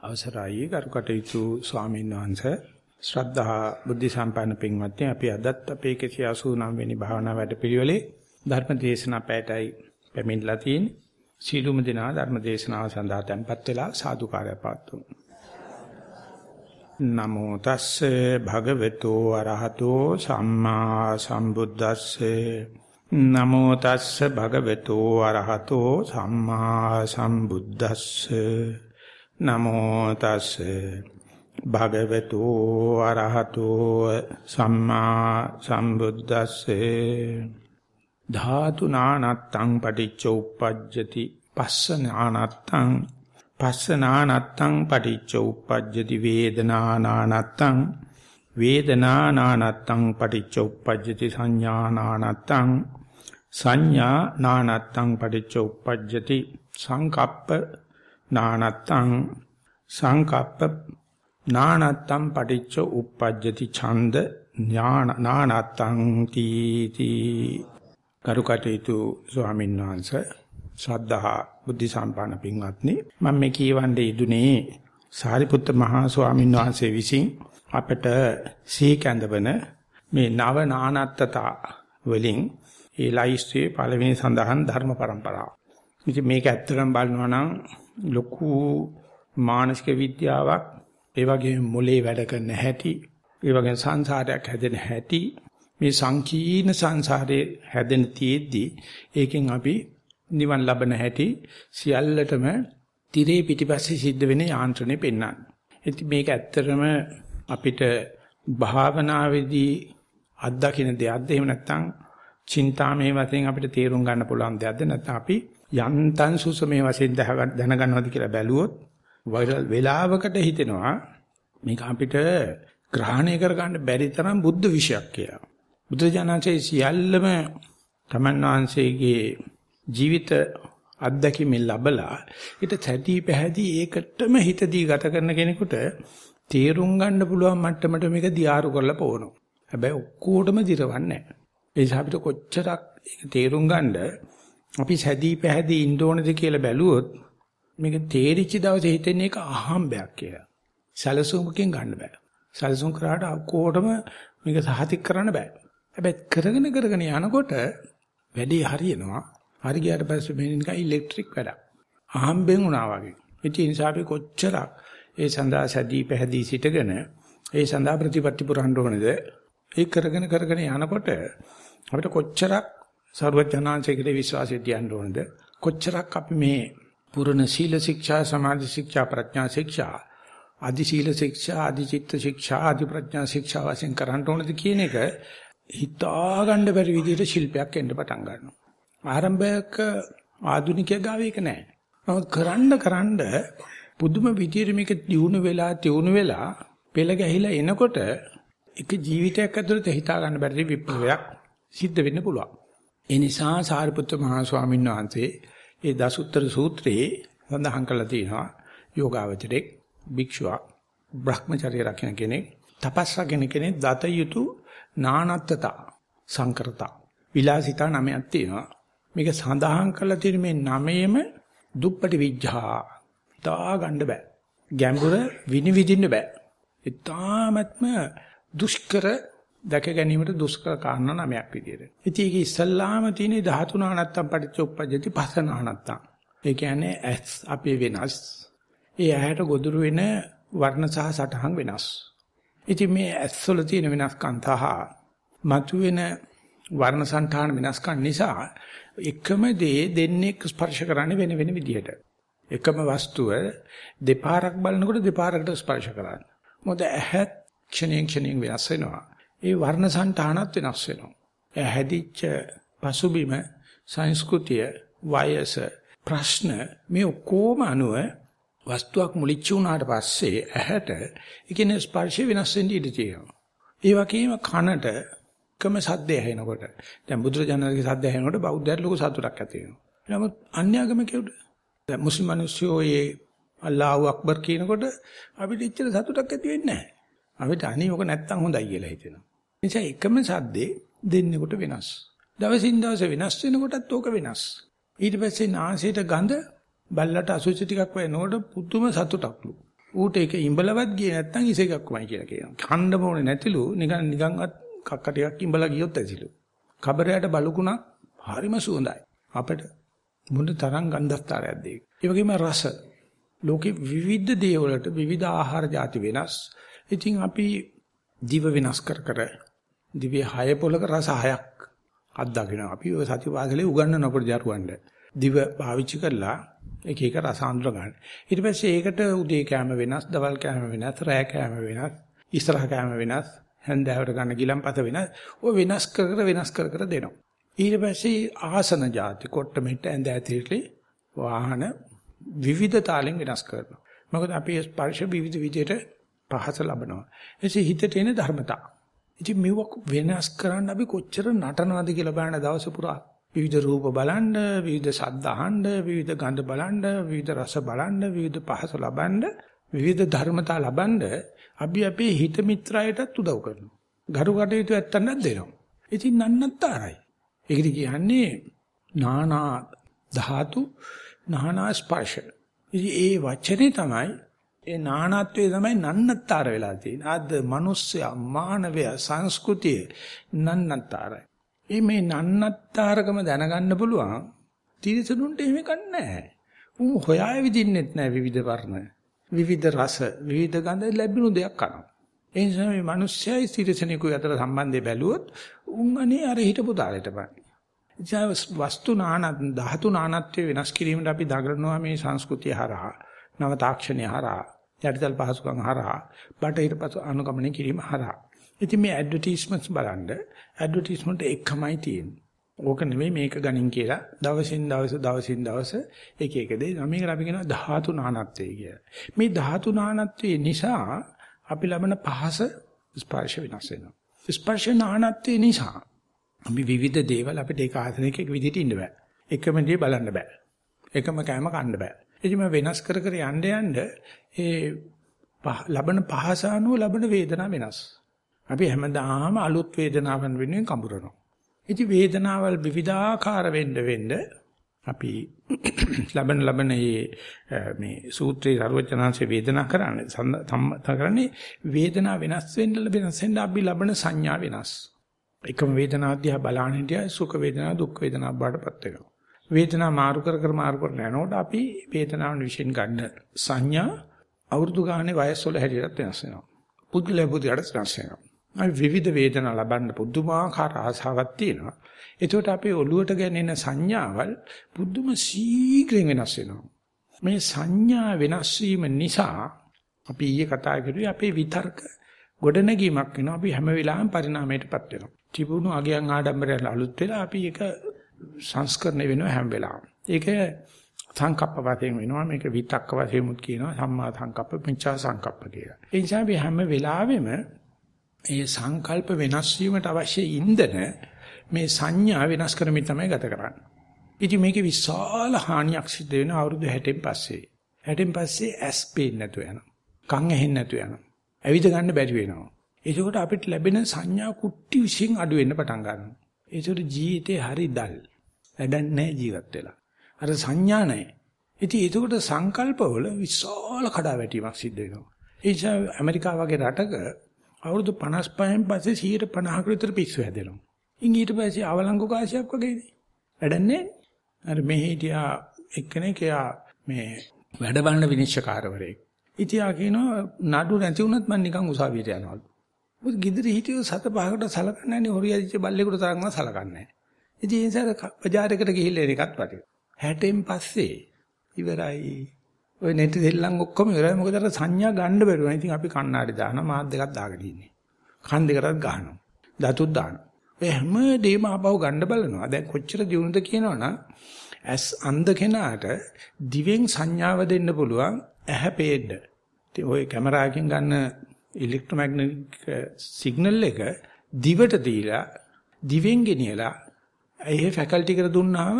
අවසරයි කරුකටයුතු ස්වාමීන් වහන්සේ ශ්‍රද්ධා බුද්ධ සම්පන්න පින්වත්නි අපි අදත් අපේ 189 වෙනි භාවනා වැඩපිළිවෙලේ ධර්ම දේශනා පැයටයි පැමිණලා තියෙන්නේ. සීලුම දිනා ධර්ම දේශනාව සඳහා tempත් වෙලා සාදුකාරය පාත්තුමු. නමෝ තස්සේ භගවතු අරහතෝ සම්මා සම්බුද්දස්සේ නමෝ තස්සේ භගවතු අරහතෝ සම්මා සම්බුද්දස්සේ නමෝ තස්සේ භගවතු අරහතෝ සම්මා සම්බුද්දස්සේ. ධාතු නානත්තං පටිච්ච උප්පජ්ජති. පස්ස නානත්තං පස්ස නානත්තං පටිච්ච උප්පජ්ජති. වේදනා නානත්තං වේදනා නානත්තං පටිච්ච උප්පජ්ජති. සංඥා නානත්තං සංඥා නානත්තං පටිච්ච උප්පජ්ජති. සංකප්ප නානත්තං සංකප්ප නානත්තං පටිච්ච උප්පජ්ජති ඡන්ද ඥාන නානත්තං තීති කරුකටේතු ස්වාමීන් වහන්සේ ශ්‍රද්ධා බුද්ධ සම්පන්න පින්වත්නි මම මේ කියවන්නේ ඉදුනේ සාරිපුත්ත මහා ස්වාමීන් වහන්සේ විසින් අපට සීකඳවන මේ නව නානත්තතා වලින් ඒ ලයිස්ට්ේ පළවෙනි සඳහන් ධර්ම પરම්පරාව. ඉතින් මේක ඇත්තටම බලනවා නම් ලොකු මානසික විද්‍යාවක් ඒ වගේම මොලේ වැඩ කරන හැටි ඒ වගේම සංසාරයක් හැදෙන හැටි මේ සංකීර්ණ සංසාරේ හැදෙන තියෙද්දි ඒකෙන් අපි නිවන් ලබන හැටි සියල්ලටම tire පිටිපස්සේ සිද්ධ වෙන යාන්ත්‍රණය පෙන්වන්නේ. ඉතින් මේක ඇත්තටම අපිට භාවනාවේදී අත්දකින්න දෙයක්ද එහෙම නැත්නම් චින්තාමේ වශයෙන් අපිට තේරුම් ගන්න පුළුවන් දෙයක්ද නැත්නම් අපි යන්තන් සුසමේ වශයෙන් දැනගන්නවද කියලා බැලුවොත් වේලාවකට හිතෙනවා මේක අපිට ග්‍රහණය කරගන්න බැරි තරම් බුද්ධ විෂයක් කියලා. බුද්ධ ඥානසේ සියල්ලම තමන් වහන්සේගේ ජීවිත අත්දැකීමෙන් ලැබලා ඊට සැදී පැහැදී ඒකටම හිත දී ගත කරන කෙනෙකුට තේරුම් ගන්න පුළුවන් මට්ටමට මේක දියාරු කරලා පොවනවා. හැබැයි ඔක්කොටම දිරවන්නේ නැහැ. ඒ නිසා අපිට කොච්චරක් ඒක තේරුම් ගන්නද අපි සැදී පැහැදී ඉන්න ඕනද කියලා බැලුවොත් මේක තේරිච්ච දවසේ හිතෙන්නේ ඒක අහම්බයක් කියලා. සැලසුමකින් ගන්න බෑ. සැලසුම් කරාට අකෝටම මේක සහතික කරන්න බෑ. හැබැයි කරගෙන කරගෙන යනකොට වැඩේ හරියනවා. හරි ගියාට පස්සේ මේ නිකන් ඉලෙක්ට්‍රික් වැඩක්. අහම්බෙන් වුණා වගේ. ඒ නිසා අපි කොච්චරක් ඒ සඳහා සැදී පැහැදී සිටගෙන ඒ සඳහා ප්‍රතිපත්ති පුරන්න ඕනේද? ඒ කරගෙන කරගෙන යනකොට අපිට කොච්චරක් සර්වඥාන්සේකට විශ්වාසය තියන්න ඕනද? කොච්චරක් අපි මේ පුරණ සීල ශික්ෂා, සමාධි ශික්ෂා, ප්‍රඥා ශික්ෂා, ආදි සීල ශික්ෂා, ආදි චිත්ත ශික්ෂා, ආදි ප්‍රඥා ශික්ෂා වශයෙන් කරන්න ඕනද කියන එක හිතා ගන්න බැරි විදිහට ශිල්පයක් එන්න පටන් ගන්නවා. ආරම්භයක ආධුනිකය ගාව ඒක නැහැ. නමුත් කරන්න කරන්න පුදුම විදිහට මේක දියුණු වෙලා තියුණු වෙලා පෙළ ගැහිලා එනකොට එක ජීවිතයක් ඇතුළත හිතා ගන්න බැරි විප්ලවයක් සිද්ධ වෙන්න පුළුවන්. ඒ නිසා සාරිපුත්‍ර මහා ස්වාමීන් වහන්සේ ඒ දසුත්තර සූත්‍රයේ සඳහන් කරලා තියෙනවා යෝගාවචරෙක් භික්ෂුවක් Brahmacharya රකින්න කෙනෙක් තපස් රකින්න කෙනෙක් දත යුතු නානත්තතා සංකරතා විලාසිතා නමයක් තියෙනවා. මේක සඳහන් කරලා තියෙන මේ නමයේම දුප්පටි විඥා තා ගන්න බෑ. ගැඹුර විනිවිදින්න බෑ. ඒ තාමත්ම දුෂ්කර දැක ගැනීමට දුෂ්කර කාරණා නමයක් විදියට. ඉතින් ඒක ඉස්සල්ලාම තියෙන 13 නැත්තම් පටිච්චොප්පජ්ජති පසනා නැත්තම්. ඒ කියන්නේ ඇස් අපේ වෙනස්. ඒ ඇහැට ගොදුරු වෙන වර්ණ සහ සටහන් වෙනස්. ඉතින් මේ ඇස් වල තියෙන වෙනස්කම් තහ මතුවෙන වර්ණ සංඨාන වෙනස්කම් නිසා එකම දේ දෙන්නේ ස්පර්ශ කරන්නේ වෙන වෙන විදියට. එකම වස්තුව දෙපාරක් බලනකොට දෙපාරකට ස්පර්ශ කරන්නේ. මොකද ඇහත් ක්ෂණයෙන් ක්ෂණයෙන් වෙනස් වෙනවා. ඒ වර්ණ సంతානත් වෙනස් වෙනවා. ඒ හැදිච්ච පසුබිම සංස්කෘතිය වයස ප්‍රශ්න මේ ඔක්කොම අනුව වස්තුවක් මුලිච්ච වුණාට පස්සේ ඇහැට ඒකේ ස්පර්ශය වෙනස් වෙන්න ඉඩ තියෙනවා. ඒ වගේම කනට කම සද්දය ඇහෙනකොට දැන් බුදුරජාණන්ගේ සද්දය ඇහෙනකොට බෞද්ධයන්ට ලොකු සතුටක් ඇති වෙනවා. නමුත් අන්‍යගමකෙව්ද දැන් මුස්ලිම් මිනිස්සු ඒ අල්ලාහ් අක්බර් කියනකොට අපිට ඉච්චර සතුටක් ඇති වෙන්නේ නැහැ. අපිට අනේ ඔක නැත්තම් හොඳයි කියලා හිතෙනවා. නිසා එකම සද්දේ දෙන්නෙකුට වෙනස්. දවසින් දවස වෙනස් වෙනකොටත් ඕක වෙනස්. ඊට පස්සේ නාසයට ගඳ බල්ලට අසුචි ටිකක් වෙනකොට පුදුම සතුටක්ලු. ඌට ඒක ඉඹලවත් ගියේ නැත්නම් ඉසේකක්මයි කියලා කියනවා. කන්න ඕනේ නැතිලු නිකන් නිකන්වත් කක්ක ටිකක් ඉඹලා ගියොත් ඇතිලු. කබරයට බලුකුණක් හරිම සුවඳයි. අපිට මුන්න තරම් ගන්ධස්තරයක් දෙයි. ඒ වගේම රස. ලෝකේ විවිධ දේවලට විවිධ ආහාර ಜಾති වෙනස්. ඉතින් අපි දිව වෙනස් කර කර දිවේ හය පොලක රස හයක් අත්දකින්න අපි ඔය සතිපාසලේ උගන්වනකොට දරුවන්ට දිව පාවිච්චි කරලා එක එක රස අඳුර ගන්න. ඊට පස්සේ ඒකට උදේ කෑම වෙනස්, දවල් කෑම වෙනස්, රෑ කෑම වෙනස්, ඉස්සරහ කෑම වෙනස්, හැන්දෑවට ගන්න ගිලම්පත වෙනස්. ඔය වෙනස් කර කර වෙනස් කර කර දෙනවා. ඊට පස්සේ ආසන જાති කොට්ට මෙට්ට ඇඳ ඇතිරිලි වාහන විවිධ තාලෙන් වෙනස් කරනවා. මොකද අපි ස්පර්ශ විවිධ විදිහට පහස ලබනවා. එසේ හිතට එන ධර්මතා. ඉතින් මේව වෙනස් කරන්න අපි කොච්චර නටනවද කියලා බලන දවස පුරා. විවිධ රූප බලන්න, විවිධ ශබ්ද අහන්න, විවිධ ගන්ධ බලන්න, විවිධ රස බලන්න, විවිධ පහස ලබන්න, විවිධ ධර්මතා ලබන්න අපි අපේ හිත මිත්‍රායටත් උදව් කරනවා. ගරු කටයුතු ඇත්තන්වත් දෙනවා. ඉතින් නන්නත්තරයි. ඒකට කියන්නේ නානා ධාතු නානා ස්පර්ශ. ඉතින් ඒ වචනේ තමයි ඒ නානත්වයේ තමයි නන්නත්තර වෙලා තියෙන්නේ. අද මිනිස්සයා මානවය සංස්කෘතිය නන්නත්තරයි. ඒ මේ නන්නත්තරකම දැනගන්න පුළුවන් තිරසනුන්ට එහෙම කන්නේ උන් හොයා විදින්නෙත් නැහැ විවිධ වර්ණ, විවිධ රස, විවිධ ගඳ ලැබුණු දෙයක් කරනවා. ඒ නිසා මේ මිනිස්සයයි තිරසනෙකුයි අතර සම්බන්ධය බැලුවොත් උන් අනේ අර හිටපු තාලෙට පන්නේ. වස්තු නානත් ධාතු නානත්වය වෙනස් කිරීමට අපි දඟලනවා මේ සංස්කෘතිය හරහා නව තාක්ෂණය හරහා යටිතල් පහසුකම් හරහා බටහිර පසු අනුගමනය කිරීම හරහා ඉතින් මේ ඇඩ්වර්ටයිස්මන්ට්ස් බලන්න ඇඩ්වර්ටයිස්මන්ට් එකමයි තියෙන්නේ ඕක නෙමෙයි මේක ගණන් කියලා දවසින් දවස දවසින් දවස එක එක දේ මේකට අපි කියනවා ධාතු නානත්වය කියලා මේ ධාතු නානත්වය නිසා අපි ලබන පහස ස්පර්ශ වෙනස් වෙනවා ස්පර්ශ නානත්වය නිසා අපි විවිධ දේවල් අපිට ඒක ආසනයක එක විදිහට ඉන්න බෑ. එකම දේ බලන්න බෑ. එකම කෑම කන්න බෑ. එදිම වෙනස් කර කර යන්න යන්න ඒ ලබන පහස අනුව ලබන වේදනාව වෙනස්. අපි හැමදාම අලුත් වේදනාවන් වෙනුවෙන් කඹරනවා. ඉතින් වේදනාවල් විවිධාකාර වෙන්න වෙන්න අපි ලබන ලබන මේ සූත්‍රයේ ਸਰවචනාංශ වේදනා කරන්නේ සම්මත කරන්නේ වේදනාව වෙනස් වෙන්න වෙනස් වෙන්න අපි ලබන සංඥා වෙනස්. එකම වේදනාව දිහා බලන හිටියා සුඛ වේදනා දුක් වේදනා බාටපත් වෙනවා. වේදනා මාරු කර කර මාරු කර යනකොට අපි වේදනාවන් විශ්ෙන් ගන්න සංඥා අවුරුදු ගානේ වයස් වල හැටියට වෙනස් වෙනවා. පුදුල පුදුලට වෙනස් වෙනවා. අපි විවිධ වේදනා ලබන්න පුදුමාකාර ආසාවක් තියෙනවා. ඒකට අපේ ඔළුවට ගැනෙන සංඥාවල් පුදුම ශීඝ්‍රයෙන් වෙනස් වෙනවා. මේ සංඥා වෙනස් වීම නිසා අපි ඊයේ කතා කරුවේ අපේ විතර්ක ගොඩනැගීමක් වෙනවා. අපි හැම වෙලාවෙම පරිණාමයටපත් වෙනවා. තිබුණු අගයන් ආඩම්බරයන් අලුත් වෙලා අපි ඒක සංස්කරණය වෙනවා හැම වෙලාවෙම. ඒක සංකප්ප වශයෙන් වෙනවා මේක විතක්ක වශයෙන්මුත් කියනවා සම්මා සංකප්ප මිච්ඡා සංකප්ප කියලා. ඒ නිසා අපි හැම වෙලාවෙම මේ සංකල්ප වෙනස් වීමට අවශ්‍ය ඉන්ධන මේ සංඥා වෙනස් කරමින් තමයි ගත කරන්නේ. ඉතින් මේකේ විශාල හානියක් සිද්ධ වෙන අවුරුදු 60න් පස්සේ. 60න් පස්සේ ඇස් පේන්නේ නැතු වෙනවා. කන් ඇහෙන්නේ නැතු වෙනවා. ඇවිද ගන්න බැරි වෙනවා. එතකොට අපිට ලැබෙන සංඥා කුට්ටි විශ්ින් අඩු වෙන්න පටන් ගන්නවා. ඒතකොට ජීවිතේ හරි දල්. වැඩක් නැහැ ජීවත් වෙලා. අර සංඥා නැහැ. ඉතින් ඒකට සංකල්පවල විශාල කඩාවැටීමක් සිද්ධ වෙනවා. ඒ නිසා ඇමරිකාව වගේ රටක අවුරුදු 55න් පස්සේ 150ක විතර පිස්සු හැදෙනවා. ඉන් ඊට පස්සේ අවලංගු කාසියක් වගේනේ. වැඩක් නැහැ. අර මෙහි හිටියා එක්කෙනෙක් එයා මේ වැඩ බලන විනිශ්චයකාරවරයෙක්. ඉතියා කියනවා නඩු නැති වුණත් මම නිකන් උසාවියට යනවලු. මොකද গিදරි හිටියෝ සත පහකට සලකන්නේ නැනේ හොරිය ඇදිච්ච බල්ලෙකුට තරම්ම සලකන්නේ නැහැ. ඉතින් ඒ නිසා බજારයකට ගිහිල්ලා එන එකත් වටිනවා. 60න් පස්සේ ඉවරයි. ඔය net දෙල්ලන් ඔක්කොම ඉවරයි. මොකද අර සංඥා ගන්න බැරුණා. ඉතින් අපි කණ්ණාඩි දානවා මාත් දෙකක් දාගෙන ඉන්නේ. කන් දෙකටත් ගහනවා. දතුත් දානවා. ඔය හැම දෙයක්ම ආපහු ගන්න බලනවා. දැන් කොච්චර දියුණුද කියනවනම් ඇස් අන්ධ කෙනාට දිවෙන් සංඥාව දෙන්න පුළුවන් ඇහැ පේන්න. ඉතින් ওই කැමරාවකින් ගන්න ඉලෙක්ට්‍රොමැග්නටික් සිග්නල් uh, එක දිවට දීලා දිවෙන් ගෙනියලා ඒ ෆැකල්ටි කර දුන්නාම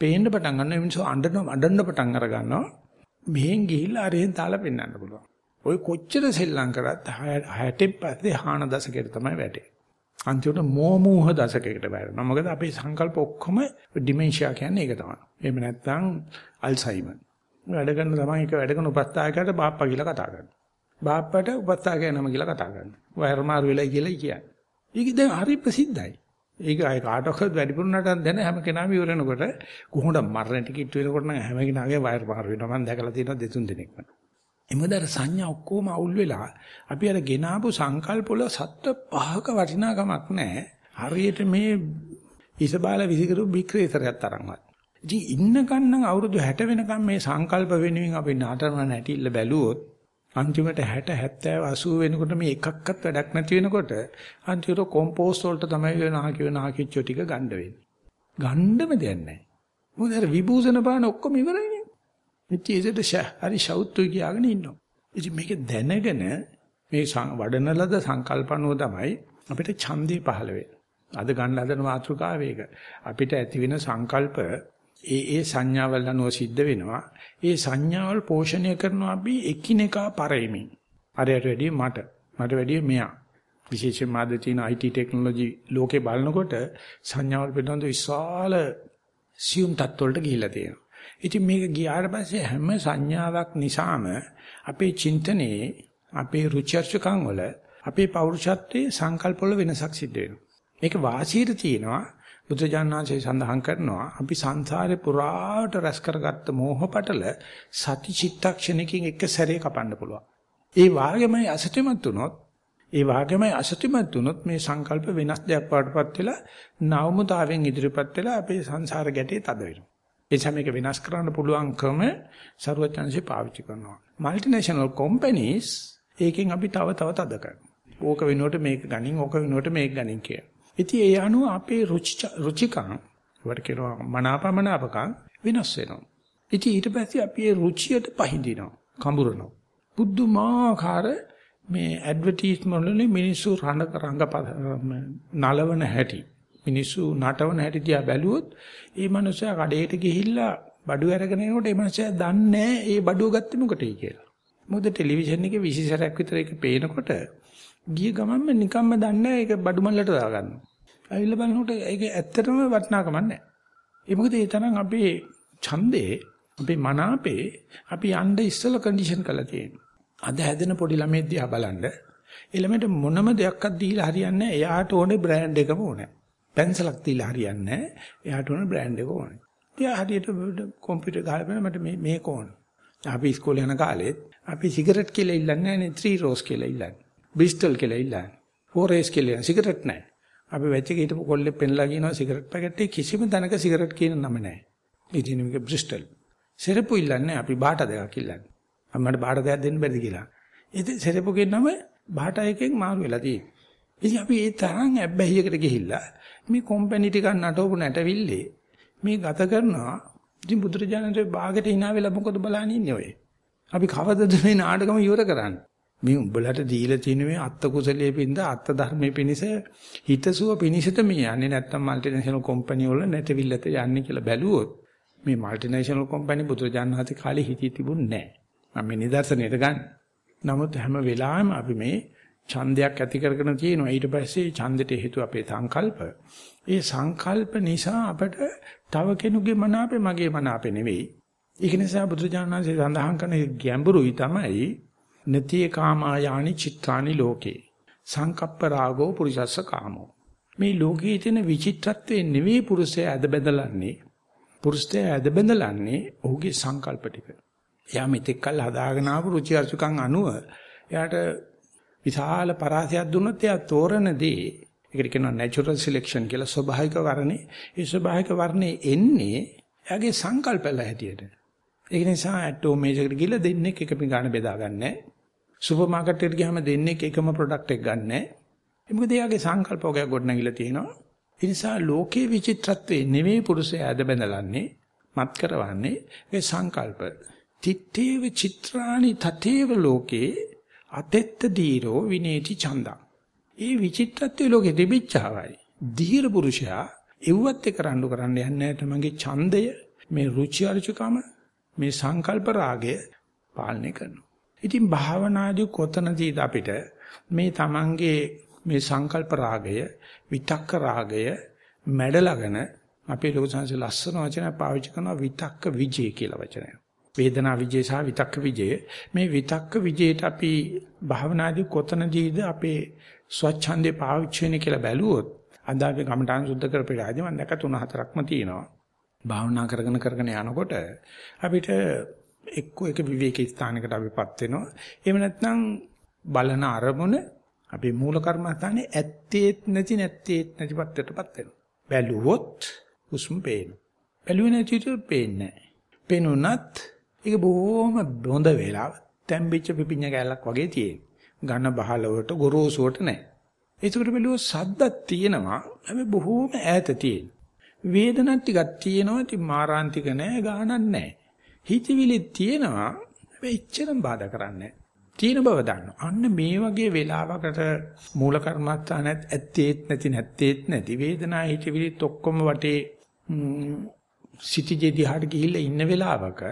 පේන්න පටන් ගන්නවා. මිනිස්සු අඬන අඬන්න පටන් අර ගන්නවා. මෙහෙන් ගිහිල්ලා අරෙන් තාලා පෙන්වන්න පුළුවන්. ඔය කොච්චර සෙල්ලම් කරත් 60 පස්සේ හාන දශකයට තමයි වැටෙන්නේ අන්තිමට මෝමූහ දශකයකට වැටෙනවා. මොකද අපේ සංකල්ප ඔක්කොම ඩිමෙන්ෂියා කියන්නේ ඒක තමයි. එහෙම නැත්නම් අල්සයිමර් වැඩ කරන තමයි එක වැඩ කරන උපස්ථායකයට බාප්පා කියලා කතා කරනවා. බාප්පට උපස්ථායකයා නම කියලා කතා කරනවා. වයර් මාරු වෙලයි කියලා කියන්නේ. ඒක දැන් හරි ප්‍රසිද්ධයි. ඒක අය කාටවත් වැඩිපුර නටන දැන හැම කෙනාම ඉවරනකොට කොහොමද මරණ ටිකිට් වෙනකොට නම් හැම කෙනාගේ වයර් මාරු වෙනවා. මම දැකලා තියෙනවා දෙතුන් දිනක්ම. එමුදර සංඥා ඔක්කොම අවුල් වෙලා අපි අර ගෙනාවු සංකල්ප වල සත්‍ය පහක වටිනාකමක් නැහැ. හරියට මේ ඉසබාල විසිකරු බික්‍රේසරයක් තරම්වත්. ඉතින් ඉන්නකන් නම් අවුරුදු 60 වෙනකම් මේ සංකල්ප වෙනුවෙන් අපි නටන නැටිල්ල බැලුවොත් අන්තිමට 60 70 80 වෙනකොට මේ එකක්වත් වැඩක් නැති වෙනකොට අන්තිමට කොම්පෝස්ට් වලට තමයි වෙනා කියව නාකිච්චෝ ටික ගන්න වෙන්නේ. ගන්නම දෙයක් නැහැ. මොකද අර විභූෂණ පාන ඔක්කොම ඉවරයිනේ. ඉතින් ඒකට හරි ශෞත්තු කියාගෙන ඉන්නවා. ඉතින් මේක දැනගෙන මේ වඩන ලද සංකල්පනුව තමයි අපිට ඡන්දේ පහළ වෙන්නේ. අද ගන්න හදන මාතෘකාව ඒක. අපිට ඇති වෙන සංකල්ප ඒ ඒ සංඥාවල් අනුව සිද්ධ වෙනවා. ඒ සංඥාවල් පෝෂණය කරනවා අපි එකිනෙකා පරෙමින්. අරයට වැඩිය මට, මට වැඩිය මෙයා. විශේෂයෙන්ම ආද තියෙන IT ටෙක්නොලොජි ලෝකේ බලනකොට සංඥාවල් පිළිබඳ විශාල සියුම් තත්ත්වවලට ගිහිලා තියෙනවා. ඉතින් මේක ගියාට පස්සේ හැම සංඥාවක් නිසාම අපේ චින්තනයේ අපේ රුචර්චකම් වල අපේ පෞරුෂත්වයේ සංකල්ප වල වෙනසක් සිද්ධ වෙනවා. මේක වාසියට තියෙනවා බුදුජානනාංශය සඳහන් කරනවා අපි සංසාරේ පුරාට රැස් කරගත්ත මෝහපටල සති චිත්තක්ෂණකින් එක සැරේ කපන්න පුළුවන්. ඒ වාගේමයි අසත්‍යමත් වුණොත් ඒ වාගේමයි අසත්‍යමත් වුණොත් මේ සංකල්ප වෙනස් දෙයක් වඩපත් වෙලා නවමුතාවෙන් ඉදිරිපත් වෙලා අපේ සංසාර ගැටේ තද වෙනවා. ඒ නිසා මේක වෙනස් කරන්න පුළුවන්කම ਸਰවඥාන්සේ පාවිච්චි කරනවා. multinational companies ඒකෙන් අපි තව තව තද කරනවා. ඕක වෙනුවට මේක ගනින් ඕක වෙනුවට මේක ගනින් කිය. ඉතින් ඒ අනුව අපේ රුචිකම් වට කියනවා මනාපමනාපකම් වෙනස් වෙනවා. ඉතින් ඊට පස්සේ අපි ඒ රුචියට පහඳිනවා. කඹරනවා. බුද්ධමාකාර මේ ඇඩ්වර්ටයිස්මන්ට් වල මිනිස්සු රණක රංග නලවන හැටි මිනිස්සු නටවන හැටි දිහා බැලුවොත් ඒ මනුස්සයා කඩේට ගිහිල්ලා බඩු අරගෙන එනකොට ඒ මනුස්සයා දන්නේ ඒ බඩුව ගත්තේ මොකටයි කියලා. මොකද ටෙලිවිෂන් එකේ 20 සැරයක් විතර ඒක පේනකොට ගිය ගමන්ම නිකම්ම දන්නේ ඒක බඩු මල්ලට දාගන්නවා. ඇවිල්ලා බලනකොට ඒක ඇත්තටම වටිනාකමක් නැහැ. ඒ මොකද ඒ තරම් අපේ ඡන්දේ අපේ මනාපේ අපි යන්න ඉස්සල කන්ඩිෂන් කරලා තියෙනවා. අද හැදෙන පොඩි ළමයි දිහා බලන්න. ඒ ළමයට මොනම දෙයක්වත් දීලා හරියන්නේ නැහැ. එයාට ඕනේ බ්‍රෑන්ඩ් එකම ඕනේ. පැන්සලක් දීලා හරියන්නේ නැහැ. එයාට ඕන බ්‍රෑන්ඩ් එක ඕනේ. ඉතින් හරියට කම්පියුටර් ගහලා මට මේ මේක ඕන. අපි ඉස්කෝලේ යන කාලෙත් අපි සිගරට් කියලා ඉල්ලන්නේ නැහැ නේ 3 රෝස් කියලා ඉල්ලන්නේ. බ්‍රිස්ටල් කියලා ඉල්ලන්නේ. 4 රේස් කියලා සිගරට් නැහැ. අපි වැච්ච එක හිටපු කොල්ලෙක් පෙන්ලා කියනවා සිගරට් පැකට් එකේ කිසිම තැනක සිගරට් කියන නම නැහැ. ඉතින් මේක බ්‍රිස්ටල්. සෙරපු ඉල්ලන්නේ අපි බාට දෙකක් ඉල්ලන්නේ. අම්මට බාට දෙකක් දෙන්න බැරිද කියලා. ඉතින් සෙරපුගේ නම බාට එකෙන් මාරු වෙලා තියෙන්නේ. ඉතින් අපි ඒ තරම් ඇබ්බැහියකට ගිහිල්ලා මේ කම්පැනි ටිකක් නටවපු නැටවිල්ලේ මේ ගත කරනවා. ඉතින් බුදුරජාණන්සේ ਬਾගෙට hina වෙලා මොකද බලන්නේ ඉන්නේ ඔය. අපි කවදද මේ නාටකම ඉවර කරන්නේ? මේ උඹලට දීලා තියෙන මේ අත්ත කුසලයේ පින්ද අත්ත ධර්මයේ පිනිස හිතසුව පිනිසද මේ යන්නේ නැත්තම් මල්ටිනේෂනල් කම්පැනි වල නැටවිල්ලට යන්නේ කියලා බැලුවොත් මේ මල්ටිනේෂනල් කම්පැනි බුදුරජාණන් වහන්සේ කාලේ හිතී තිබුණේ නැහැ. මම මේ නිදර්ශනයට ගන්න. නමුත් හැම වෙලාවෙම අපි මේ ඡන්දයක් ඇති කරගෙන තියෙනවා. ඊට පස්සේ ඡන්දෙට හේතු අපේ සංකල්ප. ඒ සංකල්ප නිසා අපට තව කෙනෙකුගේ මන අපේ මගේ මන අපේ නෙවෙයි. ඒක නිසා බුදුරජාණන් වහන්සේ සඳහන් කරන ගැඹුරුයි තමයි නතිය කාමායානි චිත්තානි ලෝකේ. සංකප්ප රාගෝ පුරිසස්ස කාමෝ. මේ ලෝකයේ තියෙන විචිත්‍රත්වයේ නෙවෙයි පුරුෂයා ඇද බැඳලන්නේ. පුරුෂයා ඇද බැඳලන්නේ ඔහුගේ සංකල්ප ටික. එයා මෙතෙක් කල් හදාගෙන ආපු රුචි අරුචිකම් අනුව එයාට විශාල පරාසයක් දුන්නොත් එයා තෝරන දේ ඒකට කියනවා natural selection කියලා ස්වභාවික වර්ණේ. ඒ ස්වභාවික වර්ණේ එන්නේ එයාගේ සංකල්පවල හැටියට. ඒක නිසා ඇටෝ මේජකට ගිහලා දෙන්නේ එක පිඟාන බෙදා ගන්නෑ. සුපර් මාකට් එකට ගියාම දෙන්නේ එකම ප්‍රොඩක්ට් එක ගන්නෑ. ඒ මොකද එයාගේ සංකල්ප ඔගයක් ගොඩනැගිලා තියෙනවා. ඒ නිසා ලෝකේ විචිත්‍රත්වේ නෙවෙයි පුරුෂයා ඇද බැඳලන්නේ මත් කරවන්නේ ඒ සංකල්ප. තිත්තේව චිත්‍රානි තතේව ලෝකේ අතෙත්ත දීරෝ විනේති චන්දං. ඒ විචිත්තත්වයේ ලෝකෙ දෙබිච්චාවයි. දීර පුරුෂයා එව්වත් එක රණ්ඩු කරන්න යන්නේ නැහැ තමන්ගේ ඡන්දය මේ රුචි අරුචිකම මේ සංකල්ප රාගය පාලනය කරනවා. ඉතින් භාවනාදී කොතනදීද අපිට මේ තමන්ගේ මේ සංකල්ප රාගය විතක්ක රාගය මැඩලාගෙන අපේ ලෝක සංසය ලස්සන වචන පාවිච්චි කරනවා විතක්ක විජේ කියලා වචනය. වේදනා විජේ සහ විතක්ක විජේ මේ විතක්ක විජේට අපි භාවනාදී කොතනදීද අපේ ස්වච්ඡන්දේ පාවිච්චි වෙන්නේ කියලා බැලුවොත් අද අපි කමඨාන් සුද්ධ කරපෙලාදී මම දැක්ක තුන හතරක්ම තියෙනවා. භාවනා කරගෙන කරගෙන යනකොට අපිට එක්ක එක විවේක ස්ථානයකට අපිපත් වෙනවා. එහෙම නැත්නම් බලන අරමුණ අපේ මූල කර්මස්ථානේ ඇත්තේත් නැති නැත්තේත් නැති පැත්තටපත් වෙනවා. බැලුවොත් හුස්ම පේනවා. බැලුවේ නැතිට පේන්නේ නැහැ. පේනුණත් ඒක බොහොම බොඳ වෙලා තැම්බිච්ච පිපිඤ්ඤ කැලක් වගේ තියෙන. ඝන බහලවට ගොරෝසුවට නැහැ. ඒකට බැලුවොත් සද්දක් තියෙනවා. හැබැයි බොහොම ඈත තියෙන. වේදනක් ටිකක් තියෙනවා. ඉතින් මාරාන්තික නැහැ, ගානක් නැහැ. හිතවිලි තියෙනවා. හැබැයි එච්චරම බාධා කරන්නේ තියෙන බව දන්නවා. අන්න මේ වගේ වෙලාවකට මූල කර්මස්ථානත් ඇත්තේත් නැති නැත්තේත් නැති වේදනා හිතවිලිත් ඔක්කොම වටේ සිටිජේ දිහාට ගිහිල්ලා ඉන්න වෙලාවක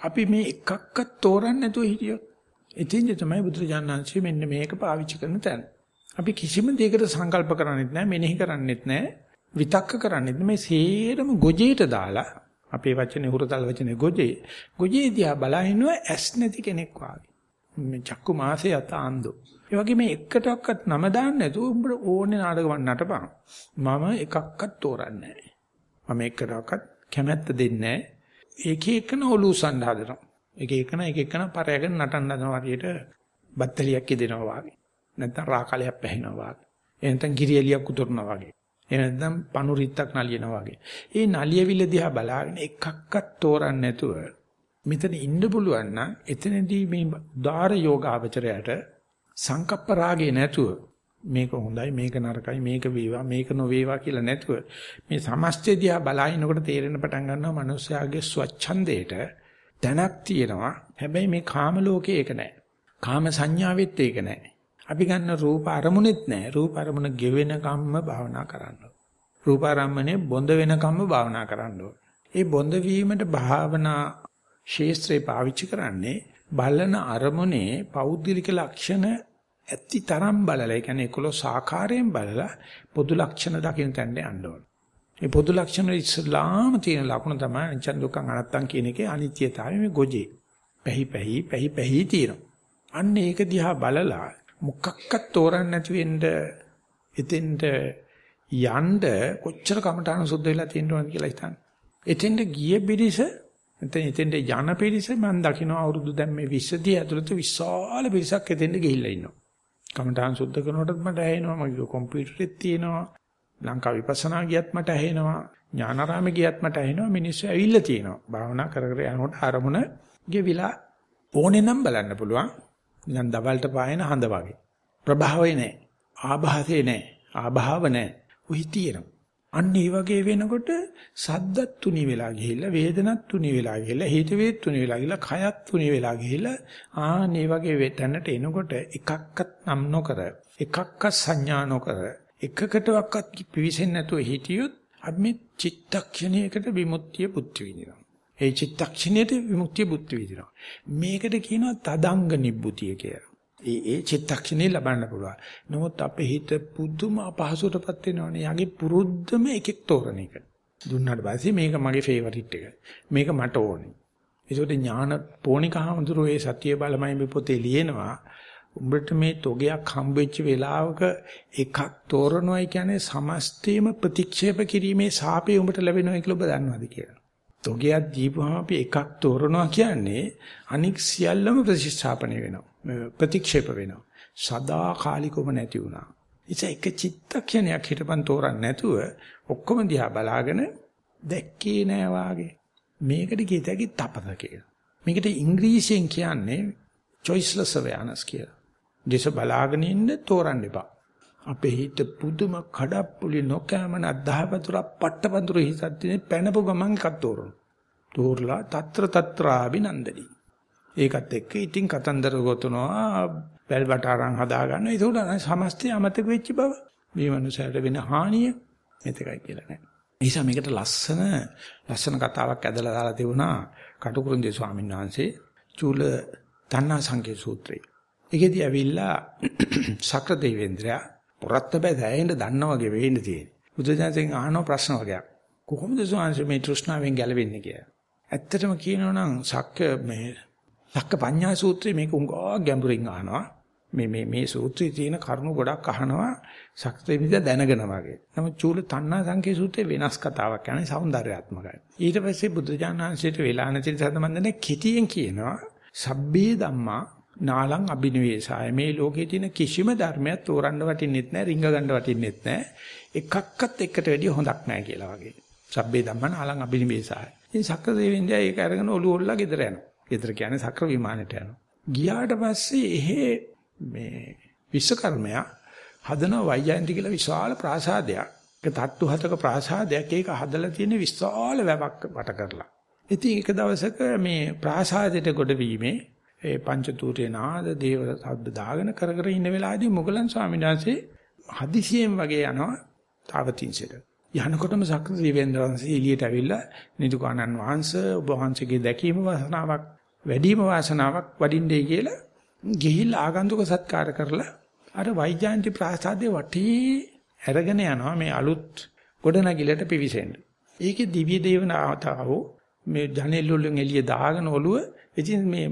අපි මේ එකක්වත් තෝරන්න නැතුව හිටියොත් එතින්ද තමයි බුදුරජාණන්සේ මෙන්න මේක පාවිච්චි කරන තැන. අපි කිසිම දෙයකට සංකල්ප කරන්නේත් නැහැ, මෙනෙහි කරන්නේත් නැහැ, විතක්ක කරන්නේත් මේ සේරම ගොජේට දාලා අපේ වචනේ හුරතල් වචනේ ගොජේ. ගොජේ දිහා බලහිනවා ඇස් නැති කෙනෙක් වාගේ. මේ චක්කු මාසේ යත ආන්දෝ. ඒ වගේ මේ එකටවත් නම දාන්න නැතුව උඹට ඕනේ නාටකම් නටපන්. මම එකක්වත් තෝරන්නේ නැහැ. මම එකටවත් කැමැත්ත දෙන්නේ නැහැ. එක එකන ඔලූසන් හදනවා. එක එකන එක එකන පරයගෙන නටන්න හදනවා වගේට බත්තලියක් දෙනවා වගේ. නැත්නම් රාකලයක් පැහැිනවා වගේ. එහෙනම් ගිරියලියක් උතුරනවා වගේ. එහෙම නැත්නම් පණුරිත්තක් නලියනවා වගේ. ඒ නලියවිල දිහා බලාගෙන එකක්වත් තෝරන්නේ නැතුව මෙතන ඉන්න පුළුවන් නම් එතනදී මේ උදාර යෝගාවචරයට සංකප්ප රාගේ නැතුව මේක හොඳයි මේක නරකයි මේක වේවා මේක නොවේවා කියලා නැතුව මේ සමස්තය දිහා බලනකොට තේරෙන පටන් ගන්නවා මිනිස්යාගේ ස්වච්ඡන්දයට තැනක් තියෙනවා. හැබැයි මේ කාම ලෝකේ ඒක නැහැ කාම සංඥාවෙත් ඒක නැහැ අපි ගන්න රූප අරමුණෙත් නැහැ රූප අරමුණ ගෙවෙන කම්ම භාවනා කරන්න රූප අරමුණේ බොඳ වෙන කම්ම භාවනා කරන්න ඒ බොඳ වීමට භාවනා ශේස්ත්‍රේ පාවිච්චි කරන්නේ බලන අරමුණේ පෞද්ගලික ලක්ෂණ ඇති තරම් බලලා ඒ කියන්නේ 11 ආකාරයෙන් බලලා පොදු ලක්ෂණ දකින්න තැනට යන්න ඕන. මේ පොදු ලක්ෂණ ඉස්ලාම තියෙන ලක්ෂණ තමයි අනිච්ච දුක්ඛ අනත්තං කියන එකේ අනිත්‍යතාවය මේ ගොජේ. පැහි පැහි පැහි පැහි තියෙනවා. අන්න ඒක දිහා බලලා මොකක්වත් තෝරන්න නැති වෙන්න එතෙන්ට යන්න කොච්චර කමටහන සුද්ධ වෙලා තියෙනවද කියලා හිතන්න. එතෙන්ට ගිය බිරිස එතෙන් එතෙන්ට යන පිරිස මම දකින්න අවුරුදු දැන් මේ 20 දී ඇතුළත විශාල පිරිසක් එතෙන්ට ගිහිල්ලා ඉන්නවා. කමඨාන් සුද්ධ කරනකොටත් මට ඇහෙනවා මගේ කම්පියුටරෙත් තියෙනවා ලංකා විපස්සනා ගියත් මට ඇහෙනවා ඥානාරාමේ ගියත් මට ඇහෙනවා මිනිස්සු ඇවිල්ලා තියෙනවා භාවනා කර කර යනකොට අරමුණ ගෙවිලා ඕනේ නම් බලන්න පුළුවන් නිකන් දවල්ට පායන හඳ වගේ. ප්‍රභාවේ නැහැ ආභාසේ නැහැ ආභාව නැහැ උහි තියෙනවා. අන්න ඒ වගේ වෙනකොට සද්දත් තුනි වෙලා ගිහිල්ලා වේදනත් තුනි වෙලා ගිහිල්ලා හිතවේත් තුනි වෙලා ගිහිල්ලා කයත් තුනි වෙලා ගිහිල්ලා ආන් මේ වගේ තැනට එනකොට එකක්වත් නම් නොකර එකක්වත් සංඥා නොකර එකකටවත් පිවිසෙන්නේ නැතුව හිටියොත් අපි චිත්තක්ෂණයකට විමුක්තිය පුත්‍ති විඳිනවා. ඒ චිත්තක්ෂණයට විමුක්තිය පුත්‍ති විඳිනවා. මේකට කියනවා තදංග නිබ්බුතිය කියලා. ඒ ඒ චිත්තක්ෂණේ ලබන්න පුළුවන්. නමුත් අපේ හිත පුදුම අපහසුටපත් වෙනවනේ. යගේ පුරුද්දම එකෙක් තෝරන එක. දුන්නාට පස්සේ මේක මගේ ෆේවරිට් එක. මේක මට ඕනේ. ඒකට ඥාන පෝණිකහමඳුරෝ ඒ සත්‍ය බලමයි මේ පොතේ ලියනවා. උඹට මේ තොගයක් හම්බෙච්ච වෙලාවක එකක් තෝරනොයි කියන්නේ සමස්තයම ප්‍රතික්ෂේප කිරීමේ සාපේ උඹට ලැබෙනවා කියලා ඔබ දන්නවද කියලා. තොගයක් දීපුවම අපි එකක් තෝරනවා කියන්නේ අනික් සියල්ලම ප්‍රතිස්ථාපනය වෙනවා. ප්‍රතික්ෂේප වෙනවා. සදාකාලිකවම නැති වුණා. ඉතින් එක චිත්තක්ෂණයක් හිටපන් තෝරන්නේ නැතුව ඔක්කොම දිහා බලාගෙන දැක්කේ නෑ වාගේ. මේකට කියතකි තපත කියලා. මේකට ඉංග්‍රීසියෙන් කියන්නේ choiceless awareness කියලා. දේශ බලාගෙන ඉන්න තෝරන්න එපා. අපේ හිත පුදුම කඩප්පුලි නොකෑමන අධහවතුර පට්ටපඳුර හිතක් තියෙන පැනපු ගමන් එකක් තෝරන. තෝරලා తත්‍ර తත්‍රාබිනන්දනි. ඒකත් එක්ක ඉතින් කතන්දර ගොතනවා වැල්වට අරන් හදා ගන්න. ඒක සමස්තය අමතක වෙච්ච බව. මේ මනුස්සයට වෙන හානිය මෙතකයි කියලා නෑ. නිසා මේකට ලස්සන ලස්සන කතාවක් ඇදලා දාලා තිබුණා කටුකුරුන්දේ ස්වාමීන් වහන්සේ චූල තණ්හා සංකේ සූත්‍රය. ඒකෙදි ඇවිල්ලා සක්‍ර දෙවේන්ද්‍රයා පොරත්ත බෑ දැයෙන්න දන්නා වගේ වෙන්න තියෙන්නේ. බුදුසසුන් අහන ප්‍රශ්න වගේක්. කොහොමද සෝංශ මේ තෘෂ්ණාවෙන් ගැලවෙන්නේ කියලා. ඇත්තටම කියනවා නම් සක්ක මේ සක්ක පඤ්ඤා සූත්‍රයේ මේක උංගා ගැඹුරින් අහනවා. මේ මේ මේ සූත්‍රයේ තියෙන කරුණු ගොඩක් අහනවා ශක්ති විද දැනගෙන වගේ. නමුත් චූල තණ්හා සංකේ සූත්‍රයේ වෙනස් කතාවක් යන්නේ సౌందర్యාත්මකයි. ඊට පස්සේ බුදුජානනාංශයට වෙලා නැති සම්බන්ධනේ කිතියෙන් කියනවා සබ්බේ ධම්මා නාලං අබිනිවේසාය මේ ලෝකේ තියෙන කිසිම ධර්මයක් තෝරන්න වටින්නෙත් නැහැ රිංග ගන්න වටින්නෙත් නැහැ එකක්වත් එකට වැඩිය හොඳක් නැහැ කියලා වගේ. සබ්බේ ධම්මා නාලං අබිනිවේසාය. ඉතින් සක්‍ර දෙවියන්දයා ඒක අරගෙන ඔළුව ඔල්ලලා ගෙදර යනවා. ගෙදර කියන්නේ සක්‍ර විමානයට යනවා. ගියාට පස්සේ එහෙ මේ විශ්වකර්මයා හදන වෛජයන්ති කියලා විශාල ප්‍රාසාදයක්. ඒක තට්ටු හතක ප්‍රාසාදයක්. ඒක හදලා තියෙන විශාල වැවක් වට කරලා. ඉතින් එක දවසක මේ ප්‍රාසාදයට ගොඩ වීමේ ඒ පංචතූර්ය නාද දේව සද්ද දාගෙන කර කර ඉන්න වෙලාවේදී මුගලන් ස්වාමීන් වහන්සේ හදිසියෙන් වගේ යනවා තාවතින්සෙට. යනකොටම සක්‍ර දිවේන්ද්‍ර වහන්සේ එළියට ඇවිල්ලා නිදුකානන් වහන්සේ ඔබ වහන්සේගේ දැකීම වාසනාවක් වැඩිම වාසනාවක් වඩින්නේ කියලා ගිහිල්ලා ආගන්තුක සත්කාර කරලා අර වෛජාන්ති ප්‍රාසාදයේ වටේ අරගෙන යනවා මේ අලුත් ගොඩනැගිල්ලට පිවිසෙන්න. ඒකේ දිව්‍ය දේවනාතාවෝ මේ ජනෙල් වලින් එළිය දාගෙන ඔළුව ඉතින් මේ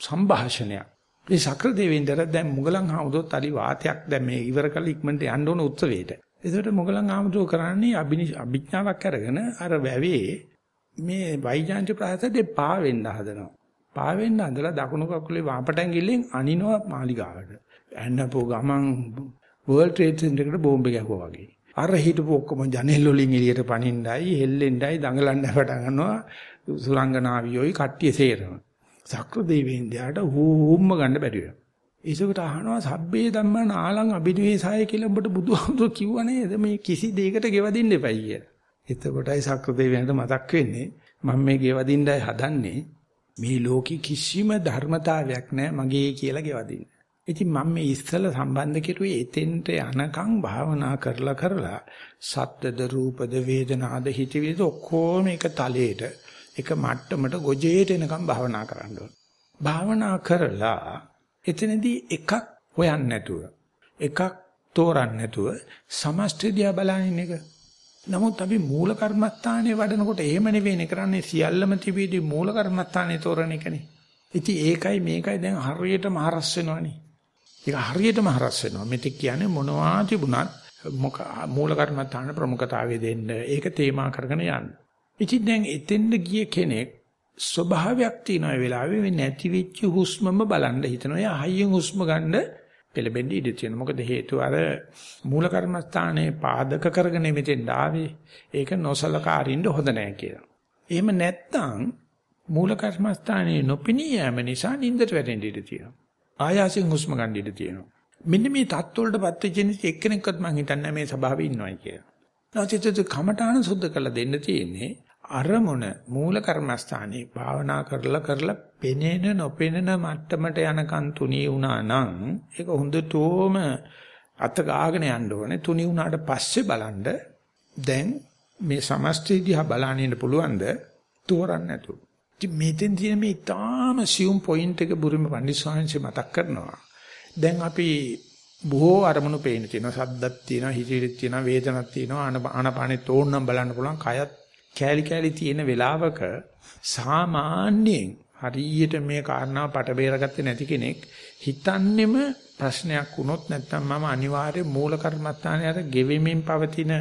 සංഭാෂණයක්. මේ ශක්‍ර දෙවියන්තර දැන් මුගලන් හමුදුත් අලි වාතයක් දැන් මේ ඉවර කරලා ඉක්මනට යන්න ඕන උත්සවයට. ඒකට මුගලන් හමුදුව කරන්නේ අභිඥාවක් අරගෙන අර වැවේ මේ වෛජාන්ති ප්‍රාසාදේ පා වෙන්න හදනවා. පා වෙන්න හදලා දකුණු කකුලේ වාපටන් ගිල්ලෙන් අනිනවා මාලිගාවට. ඇන්නපෝ ගමන් World Trade Center එකට බෝම්බ ගැහුවා වගේ. අර හිටපු ඔක්කොම ජනෙල් වලින් එළියට පනින්නයි, හෙල්ලෙන්නයි, දඟලන්න පටන් ගන්නවා. සුරංගනාවියෝයි කට්ටිය සේරම. සක්‍ර දෙවියන්දයාට හුම්ම ගන්න බැරි වෙනවා. ඒසකට අහනවා සබ්බේ ධම්මන ආලං අභිනිවේසාය කියලා උඹට බුදුහාමුදුරුවෝ කිව්වා නේද මේ කිසි දෙයකට ගෙවදින්න එපයි කියලා. එතකොටයි සක්‍ර දෙවියන්ට මතක් වෙන්නේ මම මේ ගෙවදින්නයි හදන්නේ මේ ලෝකෙ කිසිම ධර්මතාවයක් නැහැ මගේ කියලා ගෙවදින්න. ඉතින් මම මේ ඉස්සල සම්බන්ධ කෙරුවේ එතෙන්ට යනකම් භාවනා කරලා කරලා සත්‍යද රූපද වේදනාද හිතවිලිද ඔක්කොම එක තලයට එක මට්ටමට ගොජේට එනකම් භාවනා කරන්න ඕන. භාවනා කරලා එතනදී එකක් හොයන්න නැතුව එකක් තෝරන්න නැතුව සමස්ත දිහා බලන එක. නමුත් අපි මූල කර්මස්ථානයේ වඩනකොට එහෙම නෙවෙයිනේ කරන්නේ සියල්ලම තිබීදී මූල කර්මස්ථානයේ තෝරන එකනේ. ඉතින් ඒකයි මේකයි දැන් හරියටම හරස් වෙනවනේ. ඒක හරියටම හරස් වෙනවා. මෙතෙක් කියන්නේ මොනවා තිබුණත් මොක මූල කර්මස්ථාන ප්‍රමුඛතාවය දෙන්න. ඒක තේමා කරගෙන යන්න. ඉතින් දැන් එතෙන්ද ගිය කෙනෙක් ස්වභාවයක් තියෙන වෙලාවෙ මේ නැති වෙච්ච හුස්මම බලන්න හිතනවා. එයා හයියෙන් හුස්ම ගන්න පෙළඹෙන්න ඉඩ තියෙනවා. මොකද හේතුව අර මූල කර්මස්ථානයේ පාදක කරගෙන මෙතෙන් ආවේ. ඒක නොසලකා අරින්න හොඳ නැහැ කියලා. එහෙම නැත්නම් මූල කර්මස්ථානයේ නොපිනී යෑම නිසා නින්දට වැටෙන්න ඉඩ තියෙනවා. ආයාසයෙන් හුස්ම ගන්න ඉඩ තියෙනවා. මෙන්න මේ தත්වලටපත් වෙච්ච නිසා එක්කෙනෙක්වත් මං හිතන්නේ මේ ස්වභාවය ඉන්නවයි කියලා. නැවතිත් කමඨාන සුද්ධ කරලා දෙන්න තියෙන්නේ අරමුණ මූල කර්මස්ථානේ භාවනා කරලා කරලා පෙනෙන නොපෙනෙන මට්ටමට යනකන් තුනී වුණා නම් ඒක හොඳටම අත ගාගෙන යන්න ඕනේ තුනී වුණාට පස්සේ බලන්න දැන් මේ සමස්තය දිහා බලන්න ඉන්න පුළුවන්ද තෝරන්න නැතුව ඉතින් මෙතෙන් තියෙන මේ ඊටාම සියුම් පොයින්ට් එක බුරුම පඬිස්සාංශ මතක් කරනවා. දැන් අපි බොහෝ අරමුණු පේන තියෙනවා. සද්දක් තියෙනවා, හිතිරිත් තියෙනවා, වේදනක් තියෙනවා, ආනපානෙත් ඕනනම් බලන්න පුළුවන්. කයත් කෑලි කෑලි තියෙන වෙලාවක සාමාන්‍යයෙන් හරියට මේ කාරණාව පට බේරගත්තේ නැති කෙනෙක් හිතන්නෙම ප්‍රශ්නයක් වුණොත් නැත්නම් මම අනිවාර්ය මූල කර්මස්ථානයේ අර ගෙවෙමින් පවතින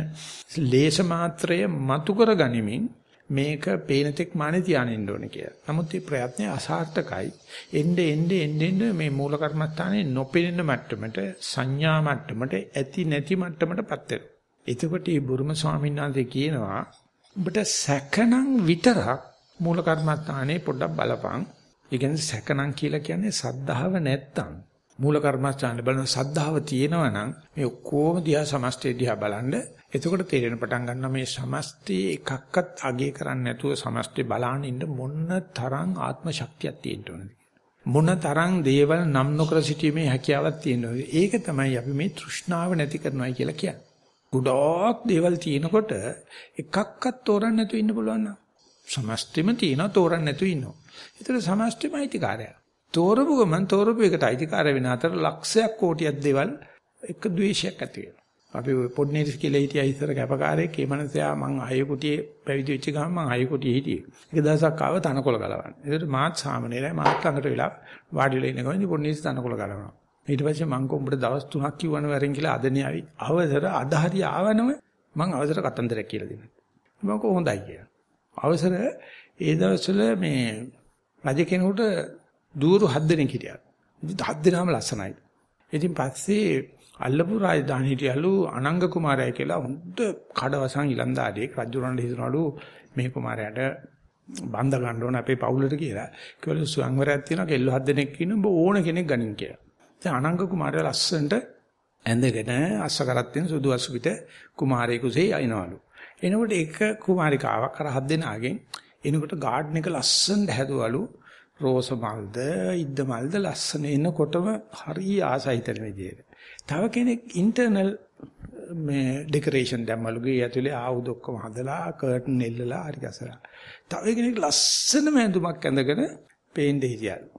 ලේස මාත්‍රය මතු කර ගනිමින් මේක පේන තෙක් මානේ තියානින්න ඕනේ කියලා. නමුත් මේ ප්‍රයත්නය අසාර්ථකයි. එnde ende ende මේ මූල කර්මස්ථානේ නොපෙනෙන මට්ටමට සංඥා මට්ටමට ඇති නැති මට්ටමටපත් වෙනවා. එතකොට මේ බුරුම ස්වාමීන් වහන්සේ කියනවා ඔබට සැකනම් විතරක් මූල කර්මස්ථානේ පොඩ්ඩක් බලපන්. ඒ කියන්නේ සැකනම් කියලා කියන්නේ සද්ධාව නැත්තම්. මූල කර්මස්ථානේ බලන සද්ධාව තියෙනවා නම් මේ ඔක්කොම දිහා සමස්තය දිහා බලන්න. එතකොට තේරෙන පටන් ගන්නවා මේ සමස්තයේ එකක්වත් අගය කරන්නේ නැතුව සමස්තය බලාන ඉන්න මොන තරම් ආත්ම ශක්තියක් තියෙන්න ඕනද මොන තරම් දේවල් නම් නොකර සිටීමේ හැකියාවක් තියෙනවද ඒක තමයි අපි මේ තෘෂ්ණාව නැති කරනවා කියලා කියන්නේ. ගොඩක් දේවල් තියෙනකොට එකක්වත් තෝරන්න නැතුව ඉන්න පුළුවන් නම් සමස්තෙම තියෙනවා තෝරන්න නැතුව ඉන්නවා ඒතර සමස්තෙම අයිතිකාරය තෝරපු ගමන් තෝරපු එකට අයිතිකාරය වෙන අතර ලක්ෂයක් කෝටියක් දේවල් එක ද්වේෂයක් ඇති වෙනවා අපි පොඩ්නේරිස් කියලා හිටියා ඉස්සර කැපකාරයෙක් ඒ මනසයා මං ආයෙ කුටියේ පැවිදි වෙච්ච ගමන් මං ආයෙ කුටියේ හිටියේ. එක දවසක් ආව තනකොළ ගලවන්න. ඒකට මාත් සාමනීරයි මාත් ළඟට වෙලා වාඩිලා ඉන්න ගමන් පොඩ්නේරිස් තනකොළ ගලවනවා. ඊට පස්සේ මං කොඹට දවස් 3ක් කිව්වන වරින් කියලා අදනේ ආවි. අවසර අද හරි ආවනම මං අවසර කතන්දරයක් කියලා දෙනවා. මම කොහොඳයි කියලා. අවසර ඒ දවස්වල මේ රජ කෙනෙකුට දూరు හත් දෙනෙක් හිටියා. ඉතින් හත් දෙනාම ලස්සනයි. ඉතින් පස්සේ අල්ලපු රාජධානි හිටියලු අනංග කුමාරයා කියලා හොඳ කඩවසන් ඉලන්දාරියෙක් රජුරන්ට හිතනවලු මේ කුමාරයාට බන්ද ගන්න ඕන අපේ පවුලට කියලා. කිව්වලු ස්වයංවරයක් තියෙනවා කෙල්ල හත් දෙනෙක් ඉන්න ඔබ ඕන කෙනෙක් ගනින් කියලා. දැන් අනංග කුමාරයා ලස්සනට ඇඳගෙන අස්ස කරත් තියෙන සුදු අසු පිට කුමාරයෙකුසේ අයිනවලු. එනකොට එක කුමාරිකාවක් අර හත් දෙනාගෙන් එනකොට ගාඩන් එක ලස්සනට හැදුවලු රෝස මල්ද ඉද්ද මල්ද ලස්සන එනකොටම හරි ආසයිතන විදියට. තව කෙනෙක් ඉන්ටර්නල් මේ ඩෙකරේෂන් දැම්මලු ගේ ඇතුලේ ආයුධ ඔක්කොම හදලා කර්ටන් එල්ලලා හරි ගසලා. තව කෙනෙක් ලස්සන මැඳුමක් ඇඳගෙන පේන්න හිටියලු.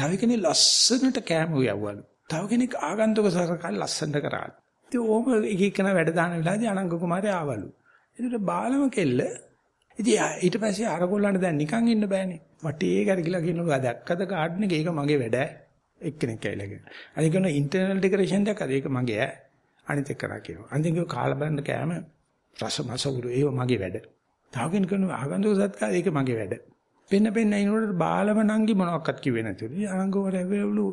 තව කෙනෙක් ලස්සනට කෑම උයවවලු. තව කෙනෙක් ආගන්තුක සරකල් ලස්සනට කරාලු. ඉතින් ඕම එක එකන වැඩ දාන වෙලාවදී අනංග කුමාරයා ආවලු. ඒකට බාලම කෙල්ල ඉතින් ඊට පස්සේ අරගොල්ලන්ට දැන් නිකන් ඉන්න බෑනේ. වටේ කරකිලා කියනවා දැක්කද ගාඩන් එක ඒක මගේ වැඩ එක්කෙනෙක් ඇවිල්ලා කියනවා. අනික කියන ඉන්ටර්නල් ඩෙකරේෂන් දැක්කද ඒක මගේ ඈ. අනිත් එක කරා කියනවා. අනිත් එක කාලා බලන්න කෑම රස මසවුරු ඒක මගේ වැඩ. තව කෙනෙක් කියනවා ආගන්තුක සත්කාර ඒක මගේ වැඩ. පෙන්න පෙන්න ඉනකොට බාලම නංගි මොනවක්වත් කිව්වේ නැතුළු. අනංගවර ඇවිල්ලු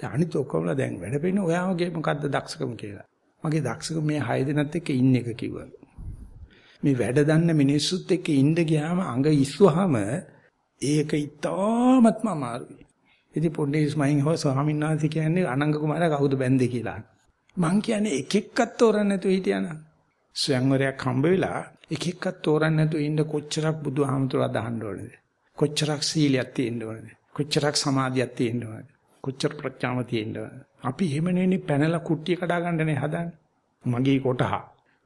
අනිත් ඔක්කොමලා දැන් වැඩ පෙන්න ඔයාගේ මොකද්ද දක්ෂකම කියලා. මගේ දක්ෂකම මේ 6 දෙනත් එක්ක ඉන්න එක කිව්වා. මේ වැඩ දන්න මිනිස්සුත් එක්ක ඉන්න ගියාම අඟ ඉස්සුවාම ඒක ඉතාමත්ම අමාරුයි. ඉතින් පොඩ්ඩේ ඉස්මයින් හො ස්වාමීන් වහන්සේ කියන්නේ අනංග කුමාරයා කවුද බැන්දේ කියලා. මං කියන්නේ එක එක්කත් තෝරන්න නැතුව හිටියානම්. ස්වයංවරයක් හම්බ වෙලා එක එක්කත් තෝරන්න නැතුව ඉන්න කොච්චරක් බුදුහාමුදුරුවෝ අදහන්න ඕනේද? කොච්චරක් සීලයක් තියෙන්න ඕනේද? කොච්චරක් සමාධියක් තියෙන්න ඕනේද? කොච්චර ප්‍රඥාව තියෙන්න ඕනේද? අපි එහෙම නෙවෙයි පැනලා කුට්ටිය කඩා ගන්නනේ හදන්නේ. මගේ කොටහ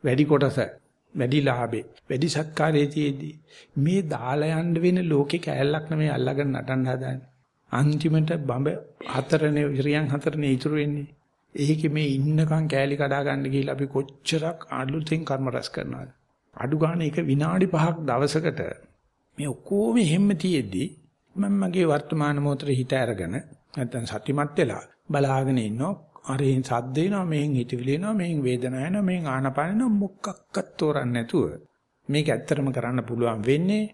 වැඩි කොටස වැඩි ලාභේ වැඩි සත්කාරයේ තියේදී මේ දාලා යන්න වෙන ලෝකේ කෑල්ලක් නෙමෙයි අල්ලගෙන නටන්න හදාන්නේ අන්තිමට බඹ හතරනේ ඉරියන් හතරනේ ඉතුරු වෙන්නේ ඒකේ මේ ඉන්නකම් කෑලි කඩා ගන්න ගිහිල්ලා අපි කොච්චරක් අලුතෙන් කර්ම රැස් කරනවද අඩු ගන්න එක විනාඩි 5ක් දවසකට මේ ඔක්කොම හැම තියෙද්දි මම මගේ වර්තමාන මොහොතේ හිත අරගෙන නැත්තම් සතිමත් වෙලා බලාගෙන ඉන්නවා අරෙන් සද්ද එනවා මෙහෙන් හිතවිලි එනවා මෙහෙන් වේදනාව එනවා මෙහෙන් ආනපාන එනවා මොකක්වත් තෝරන්නේ නැතුව මේක ඇත්තටම කරන්න පුළුවන් වෙන්නේ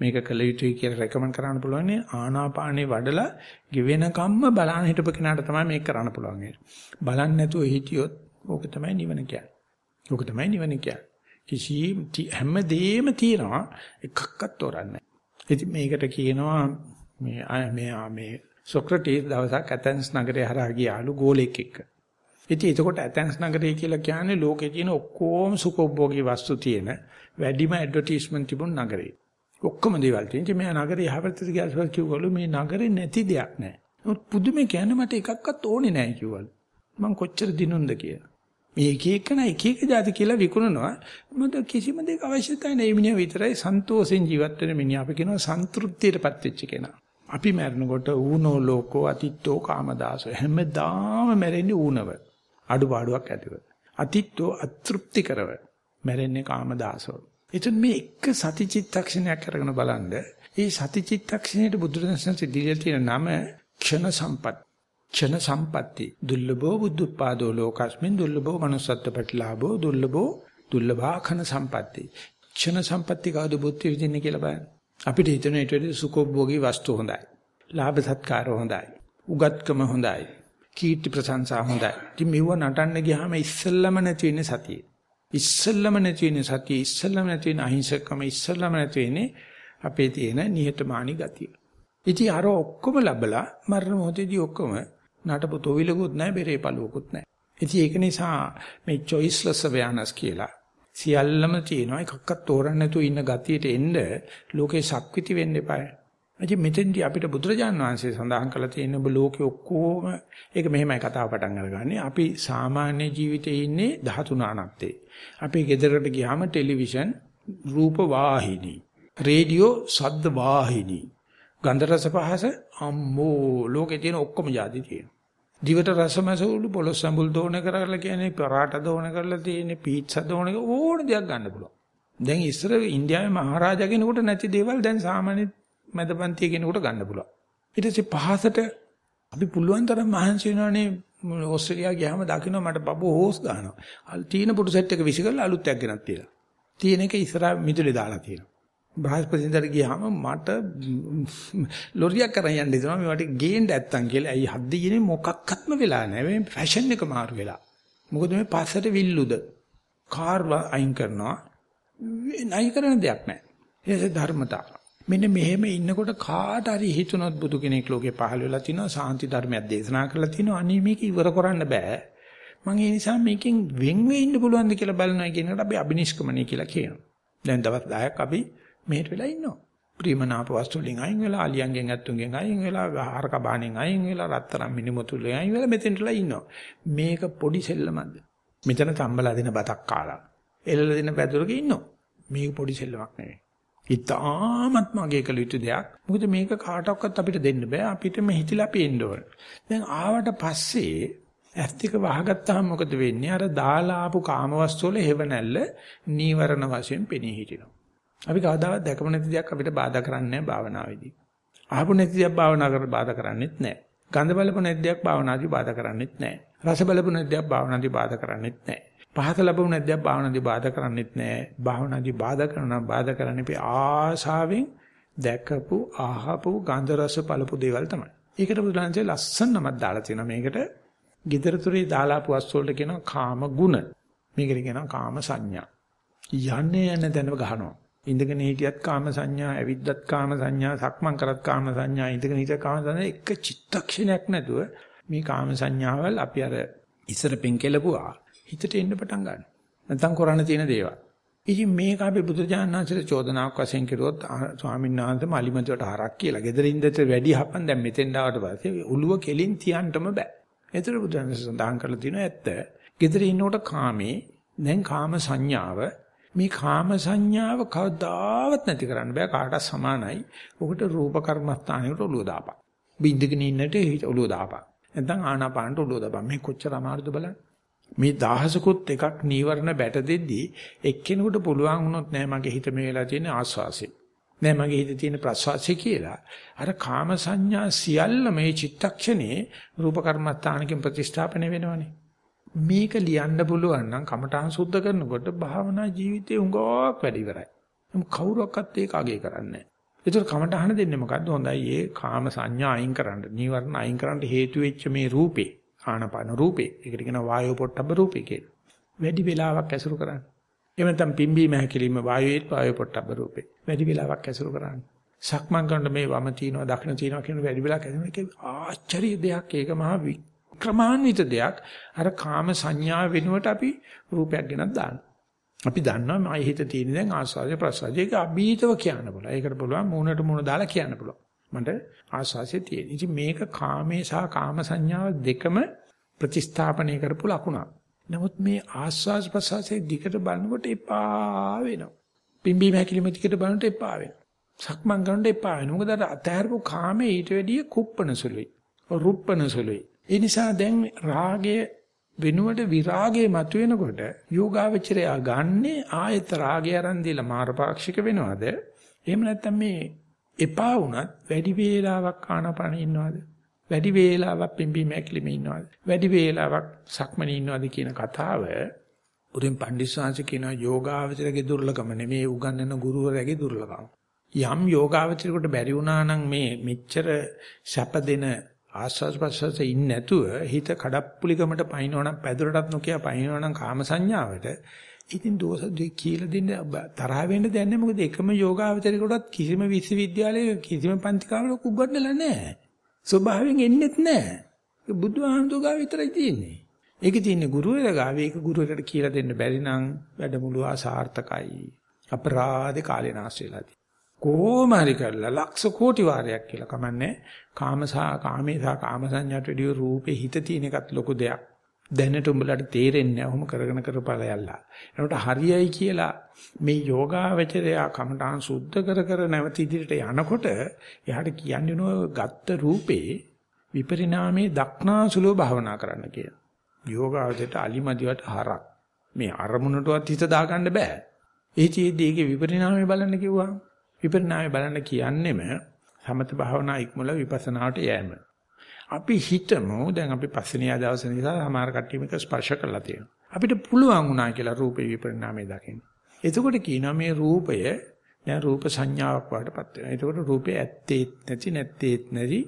මේක කළ යුතුයි කියලා රෙකමන්ඩ් කරන්න පුළුවන් ආනාපානේ වඩලා ගෙවෙන කම්ම බලන්න හිටපු කෙනාට තමයි මේක කරන්න පුළුවන් බලන්න නැතුව හිටියොත් ඕක තමයි නිවන කියන්නේ. ඕක තමයි නිවන කියන්නේ. කිසි හැමදේම තියෙනවා එකක්වත් තෝරන්නේ නැහැ. ඉතින් මේකට කියනවා මේ මේ මේ සොක්‍රටිස් දවසක් ඇතන්ස් නගරේ හරහා ගියාලු ගෝලෙක් එක්ක. ඉතින් එතකොට ඇතන්ස් නගරය කියලා කියන්නේ ලෝකේ තියෙන ඔක්කොම සුඛෝභෝගී වස්තු තියෙන වැඩිම ඇඩ්වර්ටයිස්මන්ට් තිබුණ නගරේ. ඔක්කොම දේවල් තියෙන. ඉතින් මේ නගරේ යහපැත්තට ගියාට කිව්වලු මේ නගරේ නැති දෙයක් නැහැ. නමුත් පුදුමේ කියන්නේ මට එකක්වත් ඕනේ නැහැ කිව්වලු. මං කොච්චර දිනුන්ද කියලා. මේ එක එකන එක එක જાති කියලා විකුණනවා. මොකද කිසිම දෙයක අවශ්‍යතාවය නැහැ. මිනිහා විතරයි සන්තෝෂෙන් ජීවත් වෙන මිනිහා. අපි කියනවා සන්තුෂ්තියටපත් වෙච්ච කෙනා. අපි මැරෙනකොට ඌනෝ ලෝකෝ අතිත්තෝ කාමදාසෝ හැමදාම මැරෙන්නේ ඌනව. අඩුපාඩුවක් ඇතිව. අතිත්තෝ අතෘප්ති කරව. මැරෙන්නේ කාමදාසෝ. එතන මේ එක සතිචිත්තක්ෂණයක් අරගෙන බලන්න. මේ සතිචිත්තක්ෂණයට බුදුරජාණන් දීලා තියෙන නම ක්ෂණ සම්පත්. ක්ෂණ සම්පatti. දුර්ලභෝ බුද්ධපාදෝ ලෝකස්මින් දුර්ලභෝ manussත්ත්ව ප්‍රතිලාභෝ දුර්ලභෝ දුර්ලභාඛන සම්පatti. ක්ෂණ සම්පatti කවුද බුද්ධ විදින්නේ කියලා බලන්න. අපිට හිතෙන ඊට වඩා සුඛෝභෝගී වස්තු හොඳයි. ලාභ සත්කාර හොඳයි. උගත්කම හොඳයි. කීර්ති ප්‍රශංසා හොඳයි. ඉතින් මෙව නටන්න ගියාම ඉස්සෙල්ලම නැති වෙන්නේ සතියේ. ඉස්සෙල්ලම නැති වෙන්නේ සතියේ. ඉස්සෙල්ලම නැති වෙන්නේ අහිංසකම. ඉස්සෙල්ලම නැති වෙන්නේ අපේ තියෙන නිහතමානී ගතිය. ඉතින් අර ඔක්කොම ලැබලා මරණ මොහොතේදී ඔක්කොම නටපු තොවිලකුත් නැහැ, බෙරේ පළුවකුත් නැහැ. ඉතින් ඒක නිසා මේ choiceless awareness කියලා සියල්ලම තියෙනවා එකක්වත් තෝරන්න නැතුව ඉන්න ගතියට එන්න ලෝකේ ශක්විති වෙන්න එපායි. ඉතින් මෙතෙන්දී අපිට බුදුරජාන් වහන්සේ සඳහන් කළා තියෙන ඔබ ලෝකේ ඔක්කොම ඒක මෙහෙමයි කතාව පටන් අරගන්නේ. අපි සාමාන්‍ය ජීවිතේ ඉන්නේ 13 අනත්තේ. අපි ගෙදරට ගියාම ටෙලිවිෂන් රූප වාහිනී, රේඩියෝ ශබ්ද වාහිනී, ගන්ධ රස පහස අම්මෝ ලෝකේ තියෙන ඔක්කොම જાති තියෙනවා. දිවට රසමසවලු පොළොස් සම්බුල් දෝන කරලා කියන්නේ පරාට දෝන කරලා තියෙන පීට්සා දෝන ඕන දෙයක් ගන්න පුළුවන්. දැන් ඉස්සර ඉන්දියාවේ මහරජා කෙනෙකුට නැති දේවල් දැන් සාමාන්‍ය මැදපන්තිය කෙනෙකුට ගන්න පුළුවන්. ඊට පස්සේ පහසට අපි පුළුවන් තරම් මහන්සි වෙනවනේ ඕස්ට්‍රේලියා ගියාම දකින්න මට බබු හොස් ගන්නවා. අල් තීන පුටු සෙට් එක විසි කරලා අලුත් එකක් ගෙනත් තියලා. තියෙන එක ඉස්සරහ මිදුලේ දාලා තියෙනවා. බ්‍රහස්පතින්දට ගියාම මට ලොරියක් කරන් යන්න දෙනවා මේවට ගේන්න නැත්තම් කියලා. අයි හද්දියේ මොකක්වත්ම වෙලා නැහැ. මේ ෆැෂන් එක මාරු වෙලා. මොකද මේ පස්සට විල්ලුද කාර් අයින් කරනවා. නයි කරන දෙයක් නැහැ. ඒක ධර්මතාව. මෙන්න මෙහෙම ඉන්නකොට කාට හරි හිතුනොත් බුදු කෙනෙක් ලෝකේ පහළ වෙලා තිනවා සාන්ති ධර්මයක් දේශනා කරලා තිනවා අනේ මේක ඉවර කරන්න බෑ මම ඒ නිසා මේකෙන් වෙන් වෙ ඉන්න පුළුවන්ද කියලා බලනවා කියන එකට අපි අබිනිෂ්ක්‍මණය කියලා කියනවා දැන් දවස් 10ක් අපි මෙහෙට වෙලා ඉන්නවා ප්‍රීමනාප වස්තු වලින් අයින් වෙලා අලියන්ගෙන් ඇත්තුන්ගෙන් අයින් වෙලා ආහාරක බාණෙන් අයින් වෙලා රත්තරන් මිනිමුතුලෙන් අයින් වෙලා මෙතෙන්ටලා ඉන්නවා මේක පොඩි සෙල්ලමක්ද මෙතන තම්බලා දෙන බතක් කාලා එළල දෙන පැදුරක ඉන්නවා මේක පොඩි සෙල්ලමක් නෙවෙයි ඉතාමත්ම අගය කළ යුතු දෙයක්. මොකද මේක කාටවත් අපිට දෙන්න බෑ. අපිට මේ හිතිලා පේන්න ඕන. දැන් ආවට පස්සේ ඇස් ටික වහගත්තාම මොකද වෙන්නේ? අර දාලා ආපු කාමවස්තු වල හේවණැල්ල නීවරණ වශයෙන් පෙනී හිටිනවා. අපි කවදාවත් දැකම නැති දෙයක් අපිට බාධා කරන්නේ නැහැ භාවනාවේදී. ආපු නැති දෙයක් භාවනා කරලා බාධා කරන්නේත් නැහැ. ගඳ බලපු නැති දෙයක් භාවනාදී බාධා කරන්නේත් නැහැ. රස බලපු නැති දෙයක් භාවනාදී බාධා කරන්නේත් නැහැ. පහත ලැබුණ නැද්දක් භාවනාදී බාධා කරන්නෙත් නැහැ. භාවනාදී බාධා කරනවා බාධා කරන්නේ ආශාවෙන් දැකපු අහපු ගන්ධ රස පළපු දේවල් තමයි. ඒකට බුදුරජාණන්සේ ලස්සන නමක් දාලා තියෙනවා. මේකට giderතුරේ දාලා පුවස් වලට කියනවා කාම ගුණ. මේකට කියනවා කාම සංඥා. යන්නේ යන දැනව ගහනවා. ඉඳගෙන හිටියත් කාම සංඥා, ඇවිද්දත් කාම සංඥා, සක්මන් කරත් කාම සංඥා, ඉඳගෙන හිටියත් කාම සංඥා එක චිත්තක්ෂණයක් නැතුව මේ කාම සංඥාවල් අපි අර ඉස්සර පෙන් කෙලපුවා හිතට එන්න පටන් ගන්නවා. නැත්නම් කරන්න තියෙන දේවල්. ඉතින් මේක අපි බුදුජානනාංශයේ චෝදනාවක් වශයෙන් කෙරුවොත් ස්වාමීන් වහන්සේ මලිමතුවට හරක් කියලා. gederindට වැඩි හපන් දැන් මෙතෙන් ආවට පස්සේ උළුව කෙලින් තියන්නම බෑ. ඒතර බුදුජානනාංශ සඳහන් කරලා තියෙනවා ඇත්ත. gedere ඉන්නකොට කාමේ දැන් කාම සංඥාව මේ කාම සංඥාව කවදාවත් නැති කරන්න බෑ කාටවත් සමානයි. ඔකට රූප කර්මස්ථානෙකට ඔළුව දාපන්. බින්දගෙන ඉන්නට ඔළුව දාපන්. නැත්නම් ආනාපානට ඔළුව දාපන්. මේ කොච්චර අමාරුද බලන්න. මේ දහසකුත් එකක් නීවරණ බැට දෙද්දී එක්කෙනෙකුට පුළුවන් වුණොත් නෑ මගේ හිත මේ වෙලා තියෙන ආස්වාසෙ. නෑ මගේ හිතේ තියෙන ප්‍රසවාසය කියලා. අර කාම සංඥා සියල්ල මේ චිත්තක්ෂණේ රූප කර්මස්ථානකින් ප්‍රතිස්ථාපනය වෙනවනේ. මේක ලියන්න පුළුවන් නම් කමඨාන් සුද්ධ කරනකොට භාවනා ජීවිතේ උඟාවක් වැඩි ඉවරයි. නම් කවුරක්වත් ඒක අගය කරන්නේ නෑ. ඒතර කමඨාන දෙන්නේ මොකද්ද? හොඳයි ඒ කාම සංඥා අයින් කරන්න, නීවරණ අයින් කරන්න හේතු වෙච්ච මේ රූපේ ආනපාන රූපේ. ඒකට කියනවා වායෝ පොට්ටබ්බ රූපේ කියලා. වැඩි වෙලාවක් ඇසුරු කරන්න. එහෙම නැත්නම් පිම්බීම හැකිලිම වායුවේත් වායෝ පොට්ටබ්බ රූපේ. වැඩි වෙලාවක් ඇසුරු කරන්න. සක්මන් කරනකොට මේ වම තියනවා දකුණ තියනවා කියන වැඩි වෙලාවක් ඇසුරු ඒක ආශ්චර්ය දෙයක්. ඒක මහා වික්‍රමාන්විත දෙයක්. අර කාම සංඥා වෙනුවට අපි රූපයක් ගෙනත් දානවා. අපි දන්නවා මයි හිත තියෙන දැන් ආස්වාදයේ ප්‍රසවාදයේ ඒක අභීතව කියන්න පුළුවන්. ඒකට පුළුවන් මූණට මූණ දාලා කියන්න පුළුවන්. මට ආස්වාසිය තියෙන. ඉතින් මේක කාමේ සහ කාම සංඥාව දෙකම ප්‍රතිස්ථාපනය කරපු ලකුණක්. නමුත් මේ ආස්වාස් ප්‍රසවාසයේ දිකට බලනකොට එපා වෙනවා. පිම්බීම හැකිලිම දිකට බලනකොට එපා වෙනවා. සක්මන් කරනකොට එපා වෙනවා. මොකද අර අතහැරපු කාමේ ඊට වැඩිය කුප්පන සුළුයි. රුප්පන සුළුයි. ඒ නිසා දැන් රාගය වෙනුවට විරාගය මතුවෙනකොට යෝගාවචරය ගන්නේ ආයත රාගය අරන් දීලා මාරපාක්ෂික වෙනවද? එහෙම නැත්නම් මේ එපා වුණත් වැඩි වේලාවක් ආනපන ඉන්නවද? වැඩි වේලාවක් පිම්බීම ඇකිලිම ඉන්නවද? වැඩි වේලාවක් සක්මනේ ඉන්නවද කියන කතාව උරින් පණ්ඩිස්වාංශ කියන යෝගාවචරයේ දුර්ලභම නෙමේ උගන්වන ගුරුවරයාගේ දුර්ලභම. යම් යෝගාවචරයකට බැරි වුණා නම් මේ මෙච්චර සැප දෙන ආස්වාද ප්‍රසවාසයේ ඉන්නේ නැතුව හිත කඩප්පුලිකමට පයින්නවනම් පැදුරටත් නොකිය පයින්නවනම් කාම සංඥාවට ඉතින් දෝෂ දෙක කියලා දෙන්න තරහ වෙන්න දෙයක් නැහැ මොකද එකම යෝගාවචරයකටත් කිසිම විශ්වවිද්‍යාලයක කිසිම පන්තිකාවලක උගන්වලා නැහැ. ස්වභාවයෙන් එන්නේත් නැහැ. ඒක බුදුහාමුදුරුවෝ ගාව විතරයි තියෙන්නේ. ඒකේ තියෙන්නේ ගුරුවරයා ගාව ඒක ගුරුවරයාට කියලා දෙන්න බැරි නම් වැඩමුළුව අසාර්ථකයි. අපරාධේ කාලේ නාස්ති වෙලාදී. කොහොම හරි කරලා ලක්ෂ කෝටි වාරයක් කියලා කමන්නේ කාමසා කාමේ සහ කාම සංඥාට වැඩිය රූපේ හිත තියෙන එකත් ලොකු දෙයක්. දැනට උඹලට තේරෙන්නේ නැහැ. ඔහොම කරගෙන කරපලයල්ලා. එනකොට හරියයි කියලා මේ යෝගාවචරය කමඨාන් සුද්ධ කර කර නැවත ඉදිරියට යනකොට එයාට කියන්නේ නෝ ගත්ත රූපේ විපරිණාමයේ දක්නාසුලෝ භාවනා කරන්න කියලා. යෝගාවචරයට අලිමදිවට හරක්. මේ අරමුණටවත් හිත දාගන්න බෑ. ඒ චේදී ඒකේ විපරිණාමය බලන්න කිව්වා. විපරිණාමය බලන්න කියන්නෙම සමත භාවනා ඉක්මල විපස්සනාට යෑම. අපි හිතමු දැන් අපි පස්වෙනියා දවසේ නිසා සමහර කට්ටිය මේක ස්පර්ශ කරලා තියෙනවා. අපිට පුළුවන් වුණා කියලා රූපේ විපරිණාමය දකින්න. එතකොට කියනවා මේ රූපය දැන් රූප සංඥාවක් වඩටපත් වෙනවා. එතකොට රූපේ ඇත්තේත් නැති නැත්තේත් නැති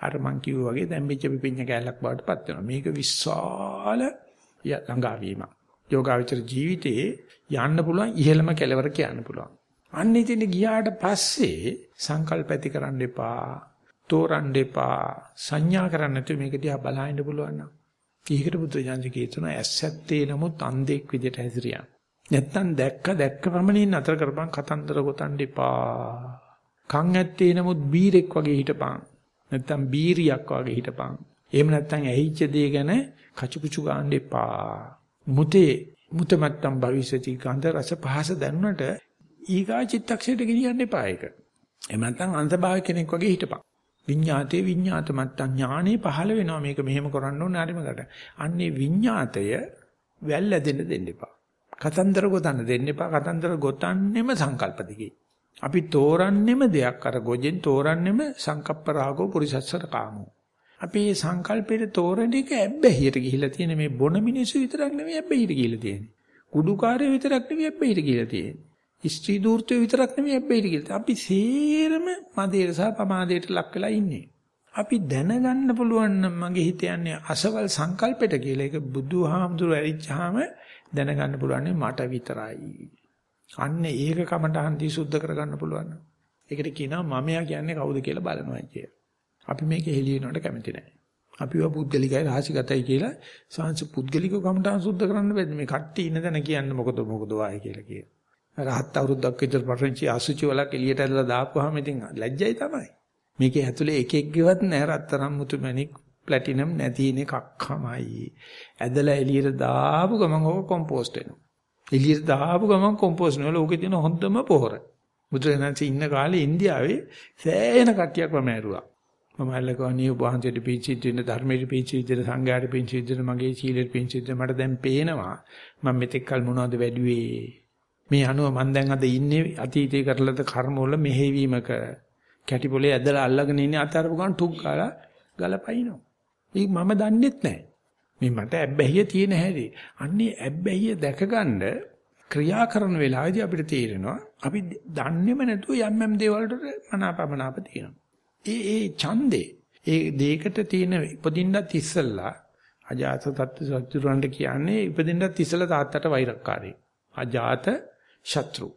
අර මං කිව්වා වගේ දැම්බිච්ච පිපිඤ්ඤ කැලක් වඩටපත් වෙනවා. මේක විශාල ළඟාවීමක්. යෝගාවචර ජීවිතයේ යන්න පුළුවන් ඉහෙළම කෙලවර කියන්න පුළුවන්. අන්න ඉතින් ගියාට පස්සේ සංකල්ප ඇති කරන්න එපා. තෝරන්න එපා. සංඥා කරන්න නැතුව මේක දිහා බලහින්න පුළුවන් නම්. ඊකට බුද්ධ ඥානති කියනවා ඇස්සැත්තේ නමුත් අන්ධෙක් විදිහට හැසිරියන්. නැත්තම් දැක්ක දැක්ක පමණින් අතර කරපන් කතන්දර ගොතන්න එපා. කන් ඇත්තේ නමුත් බීරෙක් වගේ හිටපන්. නැත්තම් බීරියක් වගේ හිටපන්. එහෙම නැත්තම් ඇහිච්ච දේ ගැන කචුකුචු ගන්න එපා. මුතේ මුතමත්තම් භවිෂති ගන්ධ රස පහස දැනුණට ඊගා චිත්තක්ෂයට ගෙනියන්න එපා ඒක. එහෙම නැත්නම් අන්තභාව කෙනෙක් වගේ හිටපන්. විඤ්ඤාතේ විඤ්ඤාත මත්තම් ඥානේ පහළ වෙනවා මේක මෙහෙම කරන්න ඕනේ අරිමකට. අන්නේ විඤ්ඤාතය වැල් ඇදෙන්න දෙන්න එපා. කතන්දර ගොතන්න දෙන්න එපා. කතන්දර ගොතන්නෙම සංකල්ප දිගේ. අපි තෝරන්නෙම දෙයක් අර ගොජෙන් තෝරන්නෙම සංකප්ප රාගෝ පුරිසස්සර කාමෝ. අපි මේ සංකල්පෙට තෝරන එක ඇබ්බැහියට ගිහිලා තියෙන මේ බොන මිනිස්සු විතරක් නෙවෙයි ඇබ්බැහියට ගිහිලා තියෙන්නේ. කුඩුකාරයෝ විතරක් නෙවෙයි ඇබ්බැහියට ගිහිලා තියෙන්නේ. ස්ත්‍රී දූර්තයෝ විතරක් නෙවෙයි ඇබ්බැහියට ගිහිලා. අපි සේරම මදේට සහ පමාදයට ලක් වෙලා ඉන්නේ. අපි දැනගන්න පුළුවන් නම් මගේ හිත යන්නේ අසවල් සංකල්පෙට කියලා. ඒක බුදුහාමුදුරු ඇරිච්චාම දැනගන්න පුළුවන් මට විතරයි. අන්න ඒක කමටහන් දී සුද්ධ කරගන්න පුළුවන්. ඒකට කියනවා මමයා කියන්නේ කවුද කියලා බලනවා කිය. අපි මේක හෙලියනවට කැමති නැහැ. අපිව පුද්ගලිකයි රහසිගතයි කියලා සාංශ පුද්ගලිකව කමටහන් සුද්ධ කරන්න බැහැ. මේ කට්ටි ඉන්න තැන කියන්න මොකද මොකද වායි කියලා කියන. රහත් අවුරුද්දක් විතර පරංචි අසුචි වලක් එළියට ඇදලා දාපුවාම ඉතින් ලැජ්ජයි තමයි. මේකේ ඇතුලේ එක එක්කවත් නැහැ රත්තරන් මුතු මැණික් ප්ලැටිනම් නැතින එකක්මයි. ඇදලා එළියට දාපු ගමන් ඕක කොම්පෝස්ට් වෙනවා. එළියට දාපු ගමන් කොම්පෝස්ට් වෙනවා. ලෝකේ තියෙන හොඳම පොහොර. බුදුරජාණන්සේ ඉන්න කාලේ ඉන්දියාවේ සෑහෙන කට්ටියක්ම මෑරුවා. මම අල්ලකෝ නිය වහන්සේට පිංචිත් වෙන ධර්මයේ පිංචිත් වෙන සංඝයාට පිංචිත් වෙන මගේ සීලෙට පිංචිත් වෙන මට දැන් පේනවා මම මෙතෙක් කල මොනවද වැඩිවේ මේ අනුව මම දැන් අද ඉන්නේ අතීතේ කරලද කර්ම වල මෙහෙවීමක කැටි පොලේ ඇදලා අල්ලගෙන ඉන්නේ අතාරපු ගමන් ටුක් ගාලා ගලපයින්නවා ඒක මම දන්නෙත් නැහැ. මේ මට ඇබ්බැහිය තියෙන හැටි. අන්නේ ඇබ්බැහිය දැකගන්න ක්‍රියා කරන වෙලාවේදී අපිට තේරෙනවා අපි දන්නේම නැතුව යම් යම් දේවල් වලට මනාපමනාප තියෙනවා. ඒ ඒ ඡන්දේ ඒ දෙයකට තියෙන ඉපදින්නත් ඉස්සල්ලා අජාත තත්ත්ව සත්‍තුරන්ට කියන්නේ ඉපදින්නත් ඉස්සලා තාත්තට වෛරක්කාරී. අජාත ශත්‍රු.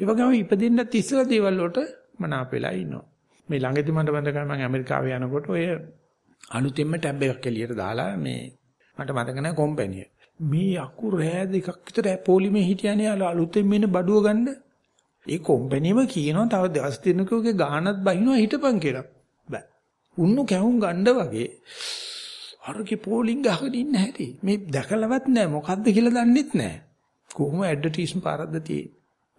ඒ වගේම ඉපදින්නත් ඉස්සලා දේවල් වලට මනාප වෙලා ඉන්නවා. මේ ළඟදී මට බඳ ගන්න මම ඇමරිකාවේ යනකොට ඔය අලුතෙන්ම ටැබ් එකක් එළියට දාලා මේ මට මතක නැහැ කොම්පැනි. මේ අකුරු රෑ දෙකක් විතර පොලිමේ හිටියනේ අලුතෙන් මෙන්න බඩුව ගන්න. ඒ කොම්පැනිම කියනවා තව දවස් දිනකෝගේ ගානක් බහිනවා හිටපන් කියලා. බෑ. උන්නු කැවුම් ගන්න වගේ අරකේ පෝලිං ගහගෙන ඉන්න හැටි. මේ දැකලවත් නැහැ මොකද්ද කියලා දන්නෙත් නැහැ. කොහොම ඇඩ්වර්ටයිස්මන්ට් පාරක්ද තියෙන්නේ.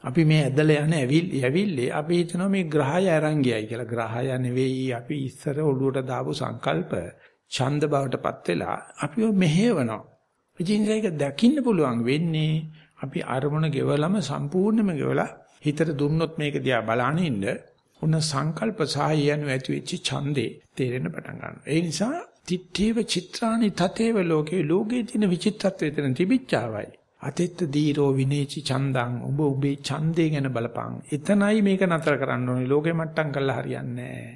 අපි මේ ඇදලා යන ඇවිල්ලේ අපි හිතනවා මේ ග්‍රහය අරන් ගියයි කියලා. ග්‍රහය නෙවෙයි අපි ඉස්සර ඔළුවට දාපු සංකල්ප ඡන්ද බවටපත් වෙලා අපිව මෙහෙවනවා. ඉතින් ඒක දකින්න පුළුවන් වෙන්නේ අපි අරමුණ ගෙවලම සම්පූර්ණයෙන්ම ගෙවලා හිතට දුන්නොත් මේක දිහා බලන ඉන්න උන සංකල්ප සහය යනු ඇති වෙච්ච ඡන්දේ තේරෙන්න පටන් ගන්නවා. ඒ නිසා තිත්තේව චිත්‍රානි තතේව ලෝකේ ලෝකේ තියෙන විචිත්තත්වය එතන තිබිච්චාවයි. අතෙත්ත දීරෝ විනේචි චන්දං ඔබ ඔබේ ඡන්දේ ගැන බලපං. එතනයි මේක නතර කරන්න ඕනේ. ලෝකෙ මට්ටම් කරලා හරියන්නේ නැහැ.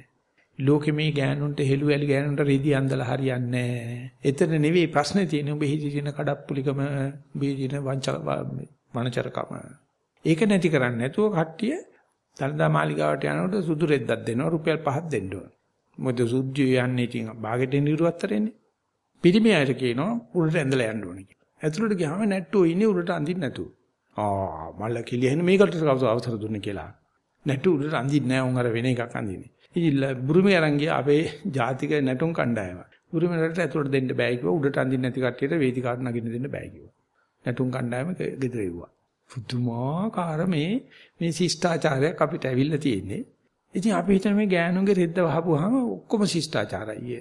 ලෝකෙ මේ ගෑනුන්ට හෙළු ඇලි ගෑනුන්ට රීදි අන්දලා හරියන්නේ නැහැ. එතන නෙවෙයි ප්‍රශ්නේ තියෙන්නේ. ඔබ හිතේ තියෙන කඩප්පුලිකම, ඔබේ තියෙන වංචක වනචරකම. ඒක නැති කරන්නේ නැතුව කට්ටිය දලදා මාලිගාවට යනකොට සුදු රෙද්දක් දෙනවා. රුපියල් 5ක් දෙන්න ඕන. මොකද සුද්ධිය යන්නේ ඉතින් බාගෙට නිරුවත්තරේනේ. පිරිමි අයට කියනවා උඩට ඇඳලා යන්න ඕනේ. ඇතුළට ගියාම නැට්ටෝ ඉන්නේ උඩට අඳින්න නැතුව. ආ මල්ල කිලියෙන මේකට කවුද අවසර දුන්නේ කියලා. නැට්ටු උඩට අඳින්නේ නැහැ උන් අර වෙන එකක් අඳින්නේ. ඉතින් බුරුමේ අරන් ගියා අපේ ජාතික නැටුම් කණ්ඩායම. බුරුමේ රටට ඇතුළට දෙන්න බෑ කිව්වා උඩට අඳින්න නැති කට්ටියට වේදිකාවට නගින්න දෙන්න බෑ කිව්වා. නැටුම් කණ්ඩායම ගෙදර එව්වා. පුදුමාකාර මේ මේ ශිෂ්ටාචාරයක් අපිට ඇවිල්ලා තියෙන්නේ. ඉතින් අපි හිතන මේ ගෑනුන්ගේ රෙද්ද වහපුවාම ඔක්කොම ශිෂ්ටාචාරයි.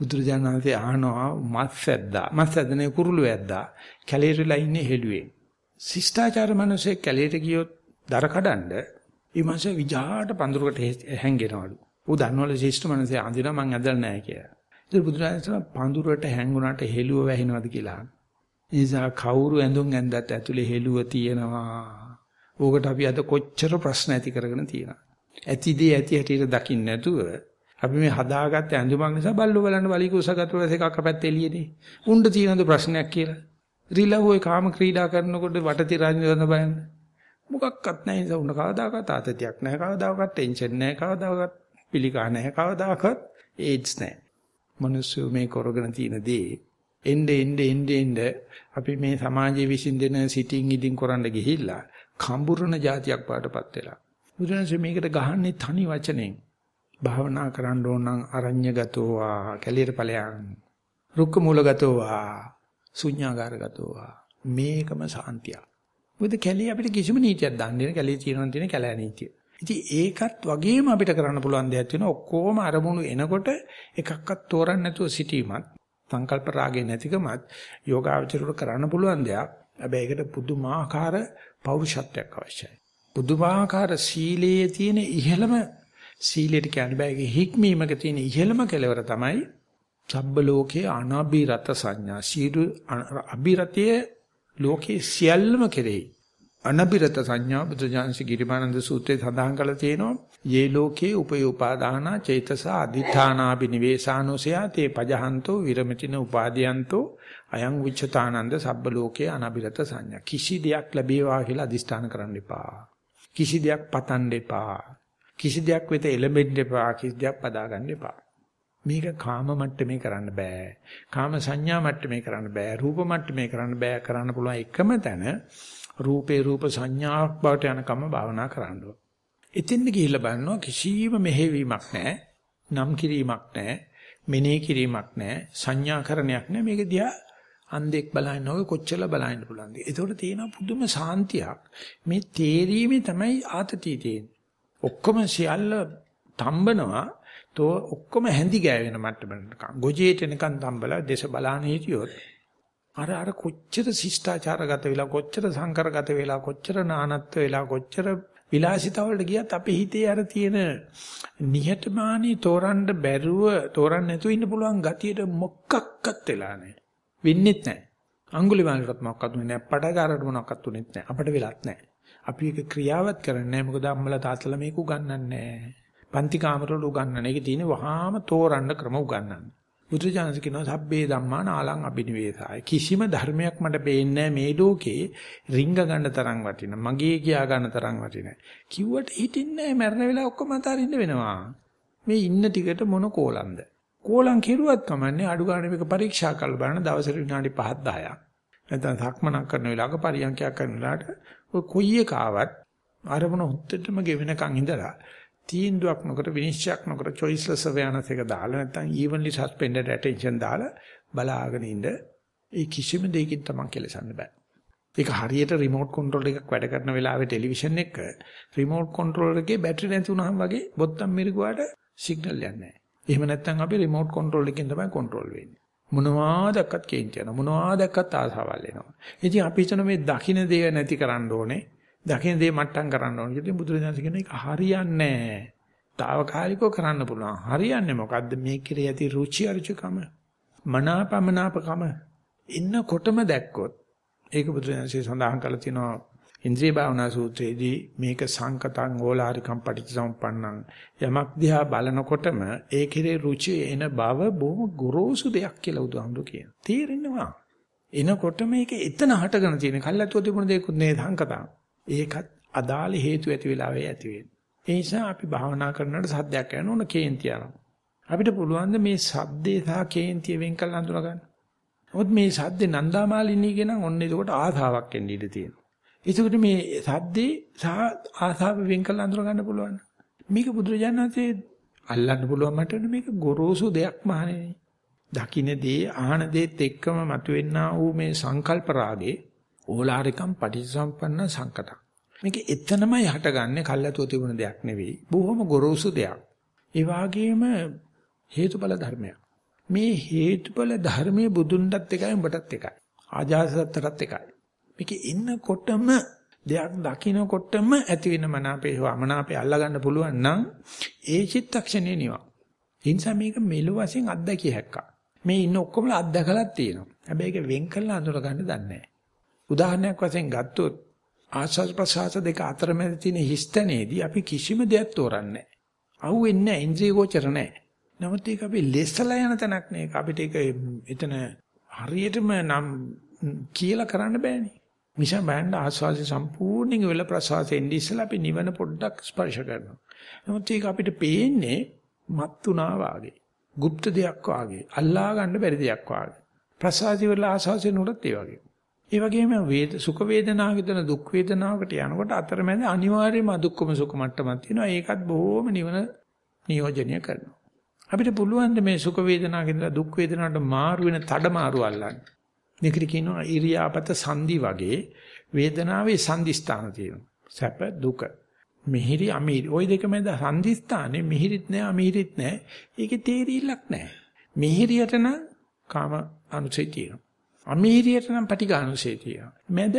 බුදුරජාණන්සේ අහනවා මස් ඇද්දා. මස් ඇදනේ කුරුළු ඇද්දා. කැලේරිලා ඉන්නේ හෙළුවේ. ශිෂ්ටාචාර මිනිස්සේ කැලේට ගියොත් දර කඩන්න ඒ මිනිස්සේ විජාට පඳුරකට හැංගෙනවලු. ඌ දන්නවලු ශිෂ්ට මිනිස්සේ අඳිනවා මං ඇදලා නැහැ කියලා. ඉතින් බුදුරජාණන් පඳුරට හැංගුණාට හෙළුව වැහෙනවද කියලා. නිසා කවුරු ඇඳුම් ඇඳත් ඇතුලේ හෙළුව තියෙනවා. ඕකට අපි අද කොච්චර ප්‍රශ්න ඇති කරගෙන තියෙනවා. ඇතිදී ඇති හැටියට දකින්න නැතුව අපි මේ හදාගත්ත ඇඳුමක් නිසා බල්ලෝ බලන්න බලීක උසගත්තු රස එකක් අපැත්තේ එළියනේ. උණ්ඩ තියෙනද ප්‍රශ්නයක් කියලා. රිලව්වේ කාම ක්‍රීඩා කරනකොට වටති රාජ්‍යවන බයන්න. මොකක්වත් නැහැ නිසා උණ කවදාකවත් ආතතියක් නැහැ කවදාකවත් ටෙන්ෂන් නැහැ කවදාකවත් පිළිකා නැහැ කවදාකවත් ඒඩ්ස් නැහැ. මිනිස්සු මේ කරගෙන තියෙන දේ එnde ende ende ende අපි මේ සමාජයේ විසින් දෙන සිටින් ඉදින් කරන්න ගිහිල්ලා කම්බුරණ જાතියක් පාටපත් වෙලා. බුදුරජාණන් මේකට ගහන්නේ තනි වචනෙන්. භාවනා කරන්න ඕන නම් අරඤ්‍යගතෝවා කැලියට ඵලයන් රුක්ක මූලගතෝවා ශුඤ්ඤාගාරගතෝවා මේකම සාන්තිය. මොකද කැලිය අපිට කිසිම නීතියක් දාන්නේ නැහැ කැලිය තියෙනවා තියෙන කැලෑ නීතිය. ඉතින් ඒකත් වගේම අපිට කරන්න පුළුවන් දෙයක් තියෙනවා ඔක්කොම අරමුණු එනකොට එකක්වත් තෝරන්න නැතුව සිටීමත් සංකල්ප රාගේ නැතිකමත් යෝගාවචරවල කරන්න පුළුවන් දෙයක්. හැබැයි ඒකට පුදුමාකාර පෞරුෂත්වයක් අවශ්‍යයි. පුදුමාකාර සීලයේ තියෙන ඉහළම සීලයට කියන්න බෑ. හික්මීමක තියෙන ඉහළම කෙලවර තමයි සබ්බ ලෝකේ අනබිරත සංඥා. සීරු අබිරතයේ ලෝකේ සියල්ලම කෙරෙහි අනබිරත සංඥා බුදුජානක ගිරිමානන්ද සූත්‍රයේ සඳහන් කරලා තියෙනවා. යේ ලෝකේ උපයෝපාදාන චේතස අදිඨානා බිනිවේසානෝසයා තේ පජහන්තෝ විරමතින උපාදීයන්තෝ අයං විච්ඡතානන්ද සබ්බ ලෝකේ අනබිරත සංඥා. කිසි දෙයක් ලැබේවා කියලා අදිෂ්ඨාන කරන්න එපා. කිසි දෙයක් පතන්න එපා. කිසි දෙයක් වෙත එළඹෙන්න එපා කිසි දෙයක් පදා ගන්න එපා. මේක කාම මට්ටමේ කරන්න බෑ. කාම සංඥා මට්ටමේ කරන්න බෑ. රූප මට්ටමේ කරන්න බෑ. කරන්න පුළුවන් එකම තැන රූපේ රූප සංඥාවක් බවට යනකම භාවනා කරන්න ඕන. එතෙන්ද ගිහිල්ලා බලනවා කිසිම මෙහෙවීමක් නැහැ. නම් කිරීමක් නැහැ. මෙනෙහි කිරීමක් නැහැ. සංඥාකරණයක් නැහැ. මේක දිහා අන්දෙක් බලන්න ඕක කොච්චර බලන්න පුළුවන්ද? ඒතකොට තියෙන පුදුම සාන්තියක්. මේ තේරීමේ තමයි ආතතිය තියෙන්නේ. ඔක්කොම සියල්ල තම්බනවා තෝ ඔක්කොම හැඳි ගෑවෙන මට්ටමකට ගොජේට එනකන් තම්බලා දේශ බලාන හිටියොත් අර අර කොච්චර ශිෂ්ටාචාරගත වෙලා කොච්චර සංකරගත වෙලා කොච්චර නානත්ව වෙලා කොච්චර විලාසිතවලට ගියත් අපේ හිතේ අර තියෙන නිහතමානී තෝරන්න බැරුව තෝරන්න නැතුව ඉන්න පුළුවන් ගතියට මොකක්වත් වෙලා නැහැ. වෙන්නේත් නැහැ. අඟුලිමාලටත් මොකක්වත් උනේ නැහැ. පටකාරට මොනක්වත් උනේත් නැහැ. අපිට වෙලත් නැහැ. අපි ඒක ක්‍රියාවත් කරන්නේ නැහැ මොකද අම්මලා තාත්තලා මේක උගන්වන්නේ නැහැ. පන්ති කාමරවල උගන්වන්නේ. ඒකේ තියෙන වහාම තෝරන්න ක්‍රම උගන්වන්නේ. බුදුචානන්ස කියනවා සබ්බේ ධම්මා නාලං අබිනිවේසාය. කිසිම ධර්මයක් මට පේන්නේ මේ ලෝකේ රිංග ගන්න තරම් වටින. මගේ කියා ගන්න තරම් වටින. කිව්වට හිටින්නේ නැහැ. මරණ වෙලාව ඔක්කොම අතාරින්න වෙනවා. මේ ඉන්න ටිකට මොන කෝලම්ද? කෝලම් කෙරුවත් කමන්නේ අඩු ගන්න මේක පරීක්ෂා කරලා බලන දවසට විනාඩි 5 10ක්. නැත්නම් සක්මනක් කරන වෙලාවක පරියන්කයක් කරන වෙලාවට ඔය කොයි එක ආවත් අරමුණ හුත්තටම ගෙවෙනකන් ඉඳලා තීන්දුවක් නොකර විනිශ්චයක් නොකර choiceless awareness එක දාලා නැත්නම් evenly suspended attention දාලා බලාගෙන ඉඳ ඒ කිසිම දෙයකින් තමයි කෙලසන්න බෑ. ඒක හරියට රිමෝට් කන්ට්‍රෝල් එකක් වැඩ කරන වෙලාවේ ටෙලිවිෂන් එක රිමෝට් කන්ට්‍රෝලර් එකේ බැටරි නැති වුණාම වගේ බොත්තම් මිරිගුවාට සිග්නල් යන්නේ නැහැ. එහෙම නැත්නම් අපි රිමෝට් කන්ට්‍රෝල් එකෙන් තමයි කන්ට්‍රෝල් වෙන්නේ. මොනවා දැක්කත් කේන්ති යනවා. මොනවා දැක්කත් ආසාවල් එනවා. ඉතින් අපි හිතන මේ දකින්න දේ නැති කරන්න ඕනේ. දකින්න දේ මට්ටම් කරන්න ඕනේ. ඉතින් බුදුරජාණන් කියන එක හරියන්නේ නැහැ. తాවකාලිකව කරන්න පුළුවන්. හරියන්නේ මොකද්ද මේ කිරේ ඇති රුචි අරුචිකම? මනාපමනාපකම ඉන්නකොටම දැක්කොත් ඒක බුදුරජාණන්සේ සඳහන් කරලා තියෙනවා ඉන්ද්‍රිය භාවනා සූත්‍රයේදී මේක සංකතං ඕලාරිකම් පටිච්චසමුප්පන්නං යමක් දිහා බලනකොටම ඒ කෙරේ රුචි එන බව බොහොම ගොරෝසු දෙයක් කියලා උදාහරණ කියන. තේරෙනවා. එනකොට මේක එතන හටගෙන තියෙන කල්ලාතුව තිබුණ දෙයක්ුත් නේ සංකතං. ඒකත් අදාළ හේතු ඇති වෙලාවේ ඇති වෙන්නේ. ඒ නිසා අපි භාවනා කරනකොට සද්දයක් යන ඕන කේන්ති යනවා. අපිට පුළුවන් මේ සද්දේ සහ කේන්තිය වෙන් කළ හඳුනා ගන්න. නමුත් මේ සද්දේ නන්දාමාලිනී කියන ඔන්න එතකොට ආසාවක් එන්න ඉඩ තියෙනවා. ඒකට මේ සද්දේ සහ ආසාව වෙන් කළ අඳුර ගන්න පුළුවන්. මේක බුදුරජාණන්සේ අල්ලන්න පුළුවන් මට මේක ගොරෝසු දෙයක් මහණෙනි. දකින්නේ ආහන දෙත් එක්කම මතුවෙන්නා වූ මේ සංකල්ප රාගේ ඕලාරිකම් පටිසම්පන්න සංකතක්. මේක එතනමයි හටගන්නේ කල්ලාතුව තිබුණ දෙයක් නෙවෙයි. බොහොම ගොරෝසු දෙයක්. ඒ වගේම හේතුඵල ධර්මයක්. මේ හේතුඵල ධර්මයේ බුදුන්ටත් එකයි උඹටත් එකයි. ආජාසත්තරත් එකයි. මේක ඉන්නකොටම දෙයක් දකින්නකොටම ඇති වෙන මනාපේ වමනාපේ අල්ලගන්න පුළුවන් නම් ඒ චිත්තක්ෂණේ නිවන්. ඒ නිසා මේක මෙලොව වශයෙන් අත්දැකිය හැක්කා. මේ ඉන්න ඔක්කොම අත්දැකලා තියෙනවා. හැබැයි ඒක වෙන් කරලා අඳුර ගන්න දන්නේ නැහැ. උදාහරණයක් වශයෙන් ගත්තොත් ආස්වාද ප්‍රසආස දෙක අතරමැද තියෙන හිස්තනේදී අපි කිසිම දෙයක් තෝරන්නේ නැහැ. අහුවෙන්නේ නැහැ, ඉන්ද්‍රිය ගෝචර නැහැ. නමුත් ඒක අපි ලෙස්සලා යන තැනක් නේ. අපිට ඒක එතන හරියටම නම් කියලා කරන්න බෑනේ. මිෂා බෑන්ඩ් ආස්වාදය සම්පූර්ණයෙන් වෙල ප්‍රසවාසයෙන් ඉස්සලා අපි නිවන පොඩ්ඩක් ස්පර්ශ කරනවා. නමුත් ඒක අපිට පේන්නේ මත්ුණා වාගේ. গুপ্ত දෙයක් වාගේ. අල්ලා ගන්න බැරි දෙයක් වාගේ. ප්‍රසවාසය වල ආස්වාදයෙන් උඩත් ඒ වගේ. ඒ වගේම වේද සුඛ වේදනාවකදන දුක් වේදනාවකට යනකොට අතරමැද අනිවාර්යයෙන්ම අදුක්කම සුඛ මට්ටමක් තියෙනවා. ඒකත් බොහොම නිවන නියෝජනය කරනවා. අපිට පුළුවන් මේ සුඛ වේදනාවකින් දුක් වේදනාවට මාරු වෙන තඩ මාරු අල්ලන්න. මේකට කියනවා ඉරියාපත සංදි වගේ වේදනාවේ සංදිස්ථාන තියෙනවා. සැප දුක. මිහිරි අමිහිරි. ওই දෙක මැද සංදිස්ථානේ මිහිරිත් නෑ අමිහිරිත් නෑ. ඒකේ තේරිල්ලක් නෑ. මිහිරියට නම් කාම අනුසය තියෙනවා. අමිහිරියට නම් පටිඝානුසය තියෙනවා. මැද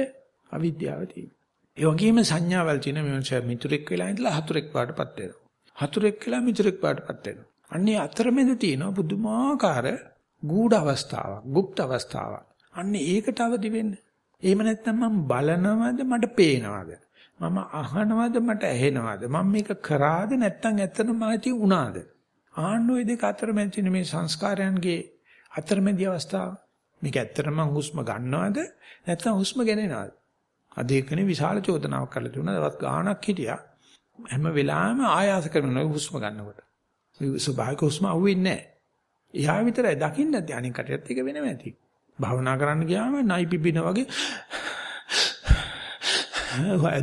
අවිද්‍යාව තියෙනවා. ඒ වගේම සංඥාවල් තියෙන මේ මිතුරෙක් වෙලා ඉඳලා හතුරෙක් පාටපත් වෙනවා. හතුරෙක් වෙලා මිතුරෙක් පාටපත් වෙනවා. අන්නේ අතරමැද තියෙන පුදුමාකාර ගූඪ අවස්ථාවක්, গুপ্ত අවස්ථාවක්. අන්නේ ඒකට අවදි වෙන්න. එහෙම නැත්නම් මම බලනවද මට පේනවද? මම අහනවද මට ඇහෙනවද? මම මේක කරාද නැත්නම් ඇත්තටම මාති උනාද? ආන්නෝයි දෙක අතරමැද තියෙන මේ සංස්කාරයන්ගේ අතරමැදි අවස්ථාව. මේක ඇත්තටම හුස්ම ගන්නවද නැත්නම් හුස්ම ගැනීමනවද? අද ඒකනේ විශාල චෝදනාවක් කරලා දුන්නා. දවස් ගාණක් හිටියා. හැම වෙලාවෙම ආයාස කරනවා හුස්ම ගන්නකොට. ස්වභාවික හුස්ම අහුවෙන්නේ නැහැ. එහා විතරයි දකින්න නැති අනික කටයුත්තත් එක වෙනම ඇති. භාවනා කරන්න ගියාම නයි පිපින වගේ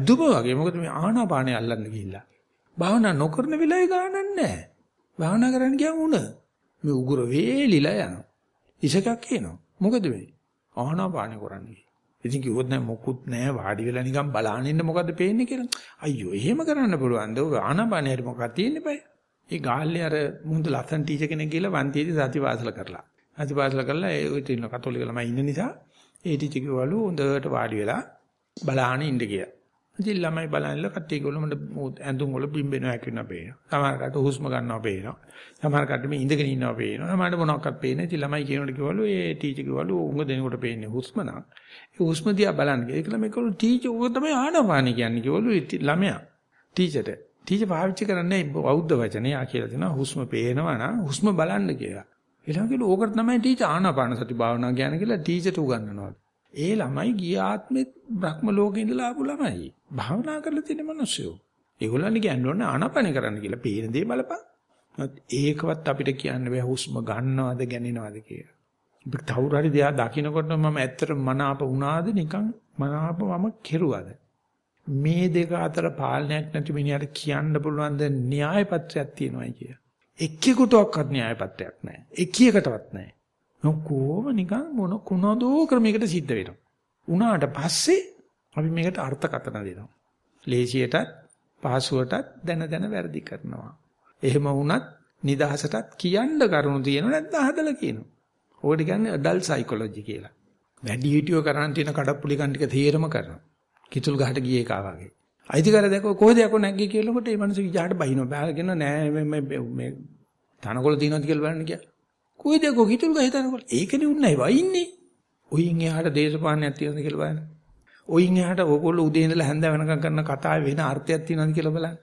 දුම වගේ මොකද මේ ආනාපානේ අල්ලන්න ගිහිල්ලා. භාවනා නොකරන වෙලාවේ ගානක් නැහැ. භාවනා කරන්න ගියාම උණ. මේ උගුර වේලිලා යනවා. ඉසකක් එනවා. මොකද මේ? ආනාපානේ කරන්නේ. ඉතින් කිව්වොත් නෑ මොකුත් නෑ වාඩි වෙලා නිකන් බලාගෙන ඉන්න මොකද්ද පේන්නේ කියලා. අයියෝ එහෙම කරන්න පුළුවන්ද? ඔය ආනාපානේ හරි මොකක්ද තියෙන්නේ බෑ. ඒ ගාල්ලේ අර මුහුද ලස්සන ටීචර් කෙනෙක් ගිහලා වන්තියේදී සතිවාසල කරලා. සතිවාසල කරලා ඒ ඔය තියෙන කතෝලික ළමයි ඉන්න නිසා ඒ ටීචර් කිව්වලු හොඳට වාඩි වෙලා බලාගෙන ඉන්න කියලා. ඉතින් ළමයි බලන්නල කට්ටිය කිව්වලු මට ඇඳුම් වල බිම්බෙනවා හැකිනවා පේනවා. සමහර කට හුස්ම ගන්නවා පේනවා. සමහර කට මේ ඉඳගෙන ඉන්නවා පේනවා. සමහරට මොනවක්වත් පේන්නේ. ඉතින් ළමයි කියනකොට කිව්වලු ඒ ටීචර් කිව්වලු උංග දෙනකොට පේන්නේ හුස්ම නම්. ඒ හුස්ම දිහා බලන්න. ඒක ළමයි කිව්වලු ටීචර් උග තමයි ආනපානි කියන්නේ කිව්වලු ළමයා. ටීචර්ට ටීචර් පාවිච්චි කරන්නේ බෞද්ධ වචනේ ආ කියලා දෙනවා හුස්ම පේනවා නම් හුස්ම බලන්න කියලා. ඊළඟට ඕකට තමයි ටීචර් ආනාපාන සති භාවනා කියන්නේ කියලා ටීචර්ට උගන්වනවා. ඒ ළමයි ගිය ආත්මෙත් බ්‍රහ්ම ලෝකේ ඉඳලා ආපු ළමයි. භාවනා කරලා තියෙන මිනිස්සු. ඒගොල්ලන් කියන්නේ ඕනේ ආනාපාන කරන්න කියලා. පේන දේ බලපන්. ඒකවත් අපිට කියන්න බෑ හුස්ම ගන්නවද ගැනිනවද කියලා. ඉතින් කවුරු හරි දෙයක් දකින්නකොට මම ඇත්තට මනාප වුණාද නිකන් මනාප මම කෙරුවද මේ දෙක අතර පාලනයක් නැති මිනිහට කියන්න පුළුවන් ද න්‍යාය පත්‍රයක් තියෙනවායි කිය. එක්කෙකුටවත් න්‍යාය පත්‍රයක් නැහැ. එකියකටවත් නැහැ. නොකෝම නිකන් මොන කුණදෝ ක්‍රමයකට සිද්ධ වෙනවා. උනාට පස්සේ අපි මේකට අර්ථකථන දෙනවා. ලේසියටත් පහසුවටත් දැන දැන වැරදි කරනවා. එහෙම වුණත් නිදහසටත් කියන්න කරුණු තියෙනව නැත්නම් හදලා කියනවා. ඕකට කියන්නේ ඇඩල්ට් සයිකොලොජි කියලා. වැඩි හිටියෝ කරන් තියෙන කඩප්පුලි කන් ටික තීරම කරනවා. කිතුල් ගහට ගියේ එකා වගේ. අයිතිකාරය දැක්ක කොහෙද යකෝ නැග්ගේ කියලාකොට ඒ මිනිස්සු ගියාට බහිනවා. බෑගෙන නෑ මේ මේ තනකොළ තියනවාද කියලා බලන්න ගියා. කොහෙද යකෝ කිතුල් ගහේ තනකොළ? ඒකනේ උන්නේ වයින්නේ. ඔයින් එහාට දේශපාලනයක් තියෙනවද කියලා බලන්න. ඔයින් එහාට ඕගොල්ලෝ උදේ ඉඳලා හැන්ද වෙනකම් කරන කතාවේ වෙන අර්ථයක් තියෙනවද කියලා බලන්න.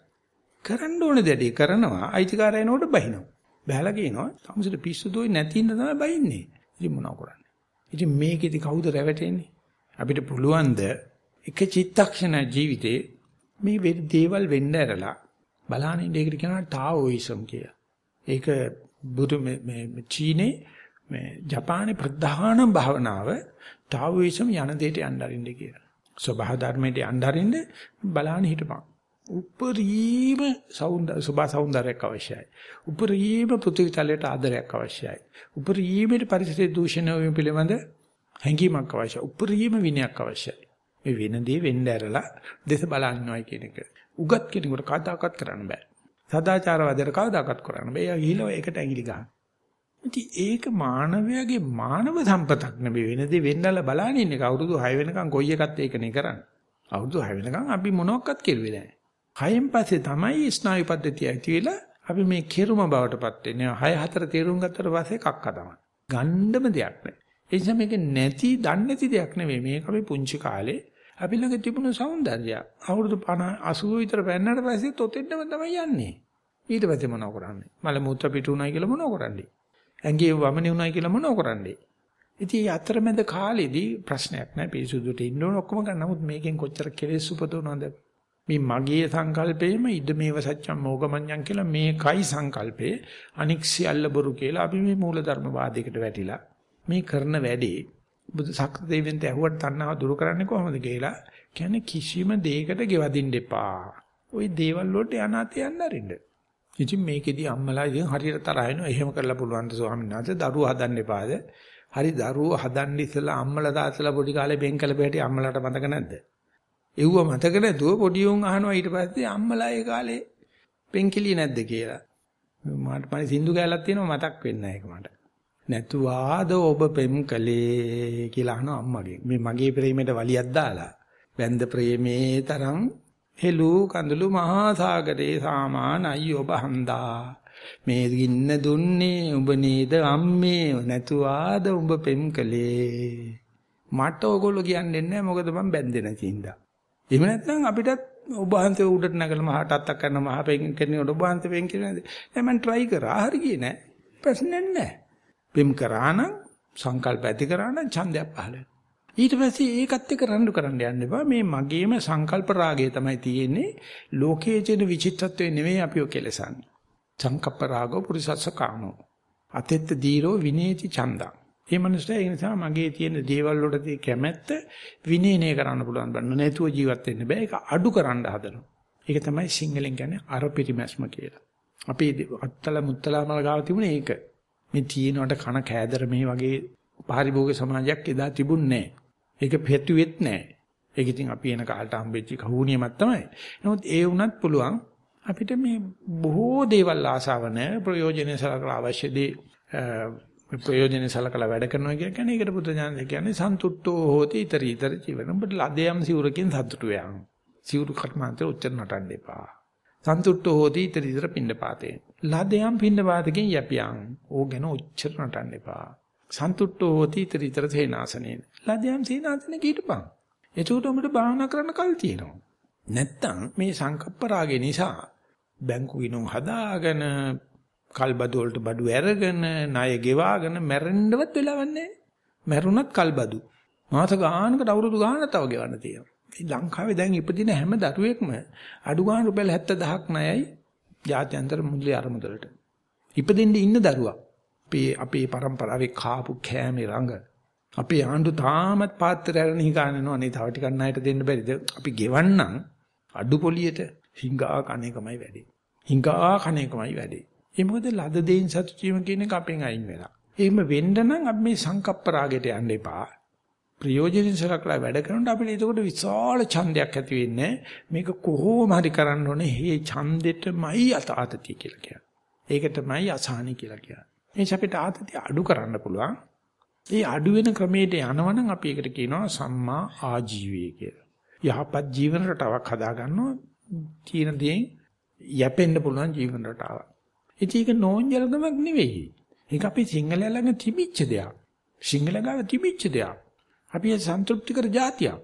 කරන්න ඕනේ දෙඩේ කරනවා. අයිතිකාරය නෝඩ බහිනවා. බහැලා කියනවා තමසට පිස්සු දොයි නැති ඉන්න තමයි බහින්නේ. ඉතින් මොනව කරන්නේ? ඉතින් මේකෙදි කවුද රැවටෙන්නේ? අපිට පුළුවන් ද එක චිත්තක්ෂණ ජීවිතේ මේ දේවල් වෙන්න ඇරලා බලහන් ඉන්න එකට කියනවා ටාઓයිසම් කියලා. ඒක බුදු මේ චීනේ මේ ජපානයේ ප්‍රධාන භාවනාව ටාઓයිසම් යන දෙයට යන්න අරින්න කියලා. ස්වභාව ධර්මයට යන්න අරින්න බලහන් හිටපන්. උපරිම සෞන්දර්ය සුභ සෞන්දර්යයක් අවශ්‍යයි. උපරිම පෘථිවිතලයට ආදරයක් අවශ්‍යයි. උපරිම පරිසර දූෂණය පිළිබඳ හැඟීමක් අවශ්‍යයි. උපරිම විනයක් අවශ්‍යයි. මේ වෙන දේ වෙන්න ඇරලා දෙස බලන්නවයි කියන එක. උගත් කෙනෙකුට කවදාකවත් කරන්න බෑ. සදාචාරවාදයට කවදාකවත් කරන්න බෑ. එයා ගිහිල්ලා ඒකට ඇඟිලි ගන්න. ඉතින් ඒක මානවයාගේ මානව සම්පතක් නෙවෙයි වෙන දේ වෙන්නලා බලන්න ඉන්නේ අවුරුදු 6 වෙනකන් කොයි එකත් ඒකනේ කරන්නේ. අවුරුදු 6 වෙනකන් අපි මොනවත් කෙරුවේ නැහැ. 6න් පස්සේ තමයි ස්නායු පද්ධතිය ඇති වෙලා අපි මේ කෙරුම බවටපත් වෙන්නේ. 6 4 තේරුම් ගත්තට පස්සේ කක්ක තමයි. ගණ්ඩම දෙයක් නැහැ. ඒ නිසා මේක නැති, දන්නේ නැති දෙයක් නෙවෙයි. මේක අපි පුංචි කාලේ අපි ළඟ තිබුණු సౌందර්යය. අවුරුදු 50 80 විතර පෙන්නට පස්සේ තොතෙන්නම තමයි යන්නේ. ඊට පස්සේ මොනව කරන්නේ? මල මුත්‍ර පිටු උනායි කියලා මොනව කරන්නේ? ඇඟේ වමනේ උනායි කියලා මොනව කරන්නේ? ඉතින් මේ අතරමැද කාලෙදී ප්‍රශ්නයක් නැහැ. පිරිසුදුට ඉන්න ඕන ඔක්කොම ගන්න. නමුත් මේකෙන් කොච්චර කෙලෙස් උපදවනවද? මේ මගේ සංකල්පේම ඉද මේව සත්‍යම් මොගමඤ්ඤම් කියලා මේකයි සංකල්පේ. අනික් සියල්ල බොරු කියලා අපි මේ මූලධර්ම වාදයකට වැටිලා මේ කරන වැඩේ බුදු සක්‍ර දෙවියන්ට ඇහුවට තණ්හාව දුරු කරන්නේ කොහොමද කියලා කියන්නේ කිසිම දෙයකට ගෙවදින්න එපා. ওই දේවල් වලට අනාත යන්න අරින්න. ඉතින් මේකෙදි අම්මලා ඉතින් හරියට තරහ වෙනවා. එහෙම කරලා පුළුවන් ද ස්වාමීන් වහන්සේ දරුවෝ හදන්න එපාද? හරි දරුවෝ හදන්න ඉස්සලා අම්මලා තාත්තලා පොඩි කාලේ බෙන් කළ බැටි අම්මලාට මතක නැද්ද? එව්ව මතක නැතුව පොඩි උන් අහනවා ඊට පස්සේ අම්මලා ඒ කාලේ පෙන්කිලිය නැද්ද කියලා. මට මම සින්දු කැලක් තියෙනවා මතක් වෙන්නේ නැහැ මට. නැතුවාද ඔබ පෙම් කලේ කියලා අහනවා අම්මගෙන්. මේ මගේ ප්‍රේමයට වලියක් දාලා. වැන්ද ප්‍රේමේ තරම් හෙළු කඳුළු මහා සාගරේ සාමානයි ඔබ හන්දා. මේ ගින්න දුන්නේ උඹ නේද අම්මේ? නැතුවාද උඹ පෙම් කලේ මට ඕගොල්ලෝ කියන්නේ නැහැ මොකද මම බැන්දේ නැති හින්දා. එහෙම නැත්නම් අපිටත් ඔබ වහන්සේ උඩට නැගලා මහට අත්තක් කරන මහ පෙන් කෙනෙකුට ඔබ වහන්සේ පෙන් කියන්නේ නැහැ මම try කරා. හරි ගියේ නැහැ ප්‍රශ්නේ නැහැ පෙම් කරා නම් සංකල්ප ඇති කරා නම් ඡන්දයක් පහළ ඊට පස්සේ ඒකත් එක්ක රණ්ඩු කරන්න යන්න එපා. මේ මගේම සංකල්ප රාගය තමයි තියෙන්නේ. ලෝකයේ තියෙන විචිත්තත්වය නෙමෙයි අපිව කෙලසන්නේ. සංකප්ප රාගෝ පුරිසස්ස කාමෝ. අතෙත් දීරෝ විනේති චන්දා. මේ මනුස්සයා ඒ නිසා මගේ තියෙන දේවල් වලට කැමැත්ත විනේනය කරන්න පුළුවන් බන්න නැතුව ජීවත් වෙන්න බෑ. ඒක අඩු කරන්න හදනවා. ඒක තමයි සිංහලෙන් කියන්නේ අර පිටිමැස්ම කියලා. අපි අත්තල මුත්තලා මල ගාව තිබුණේ ඒක. මේ තියෙනවට කන කෑදර මේ වගේ පාරිභෝගික සමාජයක් එදා තිබුණේ නැහැ. ඒක පෙතුවෙත් නැහැ. ඒක ඉතින් අපි එන කාලට හම්බෙච්ච කහුණියමක් තමයි. නමුත් ඒ වුණත් පුළුවන් අපිට මේ බොහෝ දේවල් ආසාව නැහැ. ප්‍රයෝජනෙ සලකලා අවශ්‍ය දේ ප්‍රයෝජනෙ සලකලා වැඩ කරනවා කියන්නේ ඒකට බුද්ධ ඥානය කියන්නේ සන්තුට්ඨෝ හෝති ඊතර ඊතර ජීවන. ඔබට ලදයම් සිවුරකින් සතුටු වෙනවා. සිවුරු කර්මාන්තේ උච්චර නටන්න එපා. සන්තුට්ඨෝ හෝති ඊතර ඊතර පින්න පාතේ. ලදයම් පින්න පාතකින් යපියන්. ඕ ගැන උච්චර නටන්න එපා. සන්තුට්ඨෝ හෝති ඊතර ඊතර තේනාසනේ. ලදයන් සීනාසනේ කීටපන්. එතකොට උඹට භාවනා කරන්න කල් තියෙනවා. නැත්තම් මේ සංකප්ප රාගේ නිසා බැංකු ගිණුම් හදාගෙන කල්බදු වලට බඩු ඇරගෙන ණය ගෙවාගෙන මැරෙන්නවත් වෙලාවක් නැහැ. මැරුණත් කල්බදු. මාස ගානකට අවුරුදු ගානක් තව ගෙවන්න තියෙනවා. මේ ලංකාවේ දැන් ඉපදින හැම දරුවෙක්ම අඩු ගාන රුපියල් 70000ක් ණයයි ජාත්‍යන්තර මුල්‍ය අරමුදලට. ඉපදෙන්න ඉන්න දරුවා. අපේ අපේ પરම්පරාවේ කාපු කෑමේ රඟ. අපේ ආණ්ඩු තාමත් පාත්‍රය අරගෙන හිකානනවා නේ තව ටිකක් ණයට දෙන්න බැරිද? අපි ගෙවන්නම්. අඩු පොලියට හිඟා කණේකමයි වැඩි. හිඟා කණේකමයි වැඩි. ඒ මොකද ලද දෙයින් සතු ජීව කියන එක අපෙන් අයින් වෙලා. එහෙම වෙන්න නම් අපි මේ සංකප්ප රාගයට යන්න එපා. ප්‍රයෝජනෙ සලකලා වැඩ කරනකොට අපිට ඒකට විශාල ඡන්දයක් ඇති වෙන්නේ මේක කොහොම හරි කරන්න ඕනේ මේ ඡන්දෙටමයි අතාතතිය කියලා කියන්නේ ඒක තමයි අසහනි කියලා කියන්නේ එනිසා අපිට ආතතිය අඩු කරන්න පුළුවන් ඒ අඩු වෙන ක්‍රමයට යනවනම් අපි ඒකට කියනවා සම්මා ආජීවය කියලා. යහපත් ජීවන රටාවක් හදා ගන්නවා තීන දේෙන් යැපෙන්න පුළුවන් ජීවන රටාවක්. ඉතින් ඒක නෝන්ජල්කමක් නෙවෙයි. ඒක අපි සිංහලයන් ළඟ තිබිච්ච දෙයක්. සිංහල ගාව තිබිච්ච දෙයක්. අපි ඒ සන්තුෂ්ටි කර જાතියක්.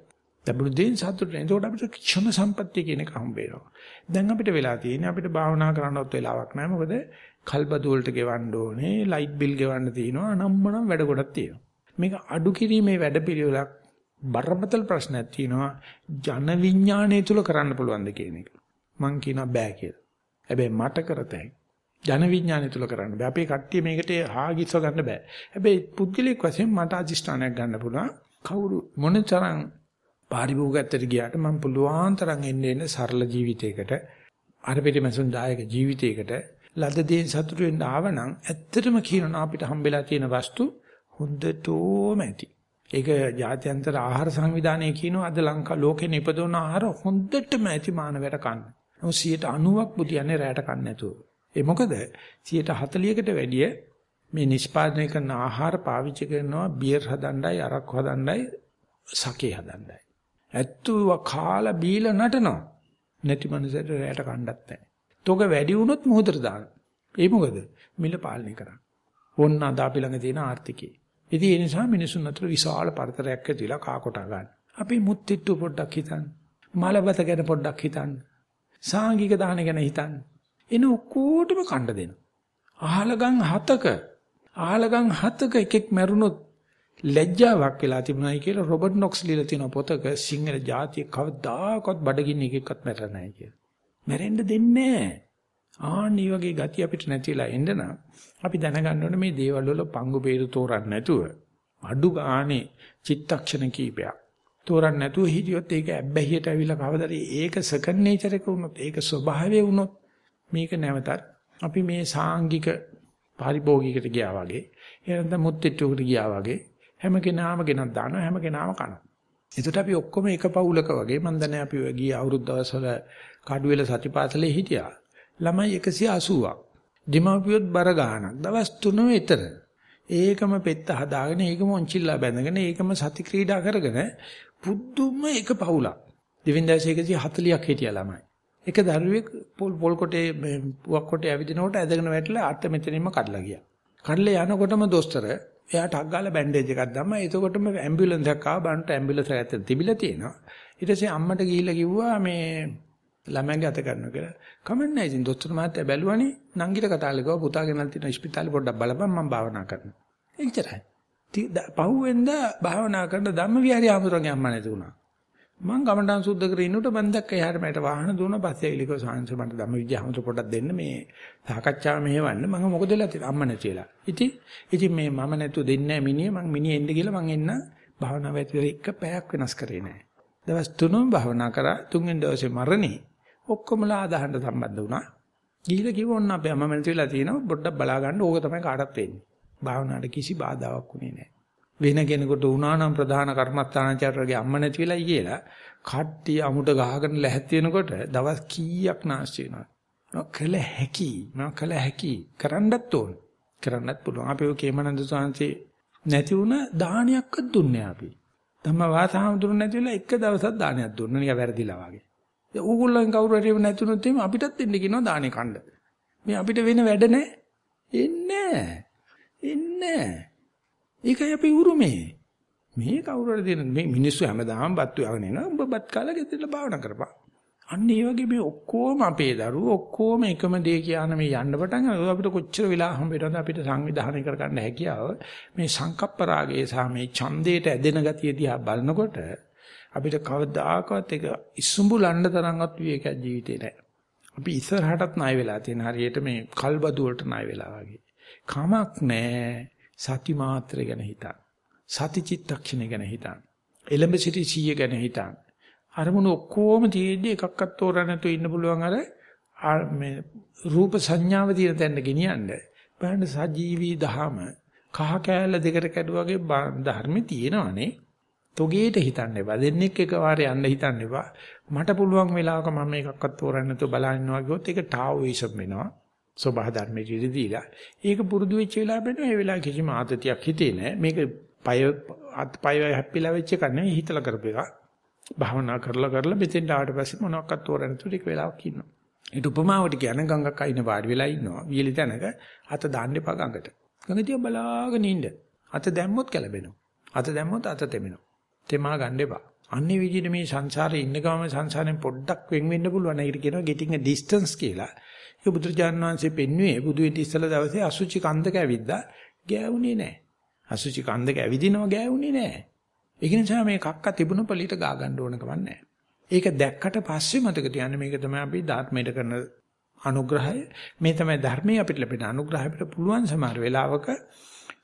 ලැබුණු දේන් සතුට එතකොට අපිට ක්ෂණ සම්පත්තිය කියන එක හම්බ වෙනවා. දැන් අපිට වෙලා තියෙන්නේ අපිට භාවනා කරන්නවත් වෙලාවක් නැහැ. මොකද කල්බදු වලට ගෙවන්න ඕනේ, ලයිට් බිල් ගෙවන්න තියෙනවා, අනම්මනම් වැඩ ගොඩක් තියෙනවා. මේක අඩු කිරීමේ වැඩපිළිවෙලක් බරපතල ප්‍රශ්නයක් තියෙනවා. ජන විඥානය තුල කරන්න පුළුවන්ද කියන එක. මං කියනවා බෑ කියලා. හැබැයි මට කරතයි. ජන විඥානය තුල කරන්න බෑ. අපේ කට්ටිය මේකට හාගිස්ව ගන්න බෑ. හැබැයි පුද්ගලික වශයෙන් මට අදිෂ්ඨානයක් ගන්න පුළුවන්. කවුරු මොනතරම් පාරිභෝගිකත්වයට ගියාට මම පුළුවන් තරම් එන්නේ එන්නේ සරල ජීවිතයකට අර පිටිමසුන් දායක ජීවිතයකට ලද දේ සතුටු වෙන්න ආවනම් ඇත්තටම කියනවා අපිට හම්බෙලා තියෙන වස්තු හොඳටම ඇති. ඒක ජාත්‍යන්තර ආහාර සංවිධානයේ කියනවා අද ලංකා ලෝකේ නිපදවන ආහාර හොඳටම ඇති මානවයට කන්න. නමුත් 90ක් බුදියන්නේ රැයට කන්න නැතුව. ඒ මොකද 40කට වැඩිය මේ නිෂ්පාදනය කරන ආහාර පාවිච්චි කරනවා බියර් හදන්නයි අරක් හදන්නයි සකේ හදන්නයි. ඇත්තුව කාලා බීලා නටනවා. නැති මනුස්සයට රැයට කණ්ඩත් නැහැ. තොග වැඩි වුණොත් මොහොතට දාන. ඒ මොකද? මිල පාලනය කරන්න. ඕන්න අද අපි ළඟ තියෙන ආර්ථිකය. ඉතින් ඒ නිසා මිනිසුන් අතර විශාල පරතරයක් ඇතිලා කා කොට ගන්න. අපි මුත්තිට්ටු පොඩ්ඩක් හිතන්න. මලබත ගැන පොඩ්ඩක් හිතන්න. සාංගික දාන ගැන හිතන්න. එන ඔක්කොටම කණ්ඩ දෙනවා. අහලගම් හතක අහලගම් හතක එකෙක් මැරුණොත් ලැජ්ජාවක් වෙලා තිබුණායි කියලා රොබර්ට් නොක්ස් ලියලා තියෙන පොතක සිංහල ජාතිය කවදාකවත් බඩගින්න එකෙක්වත් මැරෙන්නේ නැහැ කියලා. මැරෙන්න දෙන්නේ නැහැ. ආන්නී වගේ ගති අපිට නැතිලා එන්න නම් අපි දැනගන්න ඕනේ මේ දේවල් වල පංගු peeru තෝරන්න නැතුව අඩු ගානේ චිත්තක්ෂණ කීපයක් තෝරන්න නැතුව හිටියොත් ඒක ඇබ්බැහියට ඇවිල්ලා කවදාද ඒක සෙකන්ඩ් නේචර් එක වුණොත් ඒක ස්වභාවය වුණොත් මේක නැවතත් අපි මේ සාංගික පරිභෝගිකට ගියා වගේ එහෙනම් මුත්තිට්ටුවකට ගියා වගේ හැම කෙනාම ගෙනත් දානවා හැම කෙනාම කනවා. එතකොට අපි ඔක්කොම එක පවුලක වගේ මන් දන්නේ අපි ගිය අවුරුදු දවස්වල කඩුවෙල සතිපාසලේ හිටියා. ළමයි 180ක්. දීමාපියොත් බර ගහනක්. දවස් 3 විතර. ඒකම පෙත්ත හදාගෙන ඒකම ඔන්චිල්ලා බැඳගෙන ඒකම සති ක්‍රීඩා කරගෙන පුදුම එක පවුලක්. දෙවෙනි දවසේ 140ක් හිටියා ළමයි. එක දරුවෙක් පොල් පොල් කොටේ පුවක් කොටේ ඇවිදිනකොට ඇදගෙන වැටලා අත මෙතනින්ම කඩලා ගියා. කඩලා යනකොටම දොස්තර එයාට අක් ගාලා බැන්ඩේජ් එකක් දැම්මා. එතකොටම ඇම්බියුලන්ස් එකක් ආවා. බන්ට ඇම්බියුලන්ස් එක ඇතුලේ තිබිලා තියෙනවා. ඊට පස්සේ අම්මට ගිහිල්ලා කිව්වා මේ ළමයාගේ අත ගන්නවා කියලා. කමෙන් නැහැ. ඉතින් දොස්තර මහත්තයා බැලුවනේ නංගිට කතා කළා. පුතා ගෙනල් තියෙන ස්පිතාලේ පොඩ්ඩක් බලපන් මම භාවනා කරනවා. එච්චරයි. පහුවෙන්ද භාවනා කරන ධම්ම විහාරය ආමුරගේ අම්මා නැති වුණා. මං ගමඩන් සුද්ධ කරගෙන ඉන්නකොට මම දැක්ක එහාට මට වාහන දුවන පස්සේ එලිකෝ සාංශ මට ධම්ම විද්‍යාවන්ත පොඩ්ඩක් දෙන්න මේ සාකච්ඡාව මෙහෙවන්න මම මොකද වෙලා තියෙන්නේ අම්මා නැතිලා. ඉතින් ඉතින් මේ මම නැතුව දෙන්නේ නැහැ මිනිහ මං මිනිහ එන්න කියලා මං එන්න භාවනාව ඇතුලේ එක පැයක් වෙනස් කරේ නැහැ. දවස් තුනම භාවනා කරා තුන්වෙනි දවසේ මරණේ ඔක්කොමලා ආදාහන්න සම්බන්ධ වුණා. ගිහිල්ලා කිව්වා ඔන්න අපේ අම්මා මැනති වෙලා තියෙනවා පොඩ්ඩක් බලා ගන්න ඕක තමයි කාටත් වෙන්නේ. භාවනාවට කිසි බාධාවක් උනේ නැහැ. වෙන කෙනෙකුට වුණා නම් ප්‍රධාන කර්මස්ථානාචාර්යගේ අම්ම නැති වෙලයි කියලා කට්ටිය අමුඩ ගහගෙන ලැහැත් වෙනකොට දවස් කීයක් නාස්ති වෙනවා. නොකල හැකි නොකල හැකි කරන්නත් ඕන. කරන්නත් පුළුවන්. අපි ඔය කේමනන්ද සාංශේ නැති වුණ දානයක්වත් දුන්නේ අපි. ධම්ම වාසහම දුන්න නැති වෙලා එක දවසක් දානයක් දුන්නා නිකන් වැරදිලා වගේ. ඒ ඌගොල්ලන් කවුරු හරි නැතුනොත් එimhe අපිටත් දෙන්න කියනවා දානේ කන්න. මේ අපිට වෙන වැඩ නැහැ. එන්නේ එන්නේ ඒකයි අපි උරුමේ. මේ කවුරු හරි දෙන මේ මිනිස්සු හැමදාම බත් වහගෙන එනවා. උඹ බත් කාලා ගෙදර භාවනා කරපන්. අන්න ඒ වගේ මේ ඔක්කොම අපේ දරුවෝ ඔක්කොම එකම දේ කියන මේ යන්න පටන් ගන්නවා. අපිට කොච්චර වෙලා හම්බෙන්නවද අපිට සංවිධානය කරගන්න හැකියාව මේ සංකප්ප රාගයේ සහ මේ ඡන්දයට ඇදෙන ගතිය දිහා බලනකොට අපිට කවදාකවත් ඒක ඉසුඹුලන්න තරම්වත් විවේක ජීවිතේ නැහැ. අපි ඉස්සරහටත් ණය වෙලා තියෙන හරියට මේ කල්බදු වලට ණය වෙලා වගේ. කමක් නැහැ. සති මාත්‍රය ගැන හිතන්න. සති චිත්තක්ෂණය ගැන හිතන්න. එලඹ සිටි සීය ගැන හිතන්න. අරමුණු ඔක්කොම තියෙද්දි එකක්වත් තෝරන්න නැතුව ඉන්න පුළුවන් අර මේ රූප සංඥාව තියෙන තැනට ගෙනියන්න. බලන්න සජීවී දහම කහ කෑල්ල දෙකට කැඩුවාගේ ධර්මෙ තියෙනවනේ. තොගේට හිතන්න එපා. දෙන්නෙක් එකවර යන්න හිතන්න එපා. මට පුළුවන් වෙලාවක මම එකක්වත් තෝරන්න නැතුව බලන්න ඉන්නවා කිව්වොත් ඒක ටාවෝයිසම් වෙනවා. සබහ ධර්මයේ ඉඳී දීලා. ඒක පුරුදු වෙච්ච වෙලාව වෙනවා. ඒ වෙලාව කිසිම ආතතියක් හිතේ නැහැ. මේක පය අත් පය හැප්පිලා වෙච්ච එක නෙවෙයි හිතලා කරපු එක. භාවනා කරලා කරලා මෙතෙන්ට ආවට පස්සේ මොනවාක්වත් තෝරන්න නැතුව ටික වෙලාවක් ඉන්නවා. ඊට උපමාවට කියන ගඟක් අයින වාඩි වෙලා ඉන්නවා. වියලි තැනක අත දාන්න එපා ගඟට. ගඟ තියා බලාගෙන ඉන්න. අත දැම්මොත් කැළඹෙනවා. අත දැම්මොත් අත තෙමෙනවා. තෙමා ගන්න එපා. අන්නේ විදිහට මේ සංසාරේ ඉන්න ගමන් සංසාරයෙන් පොඩ්ඩක් වෙන් වෙන්න පුළුවන්. ඒකට කියනවා getting a distance කියලා. ඒ බුදුරජාණන් වහන්සේ පෙන්වුවේ බුදු වෙන්න ඉස්සලා දවසේ අසුචි කන්දක ඇවිද්දා ගෑවුනේ නැහැ. අසුචි කන්දක ඇවිදිනව ගෑවුනේ නැහැ. ඒක නිසා මේ කක්ක තිබුණ පළියට ගා ගන්න ඕන කමක් නැහැ. ඒක දැක්කට පස්සේ මතක තියාගන්න මේක තමයි අපි ධාත්මයට කරන අනුග්‍රහය. මේ තමයි ධර්මයේ අපිට ලැබෙන අනුග්‍රහය අපිට පුළුවන් සමහර වෙලාවක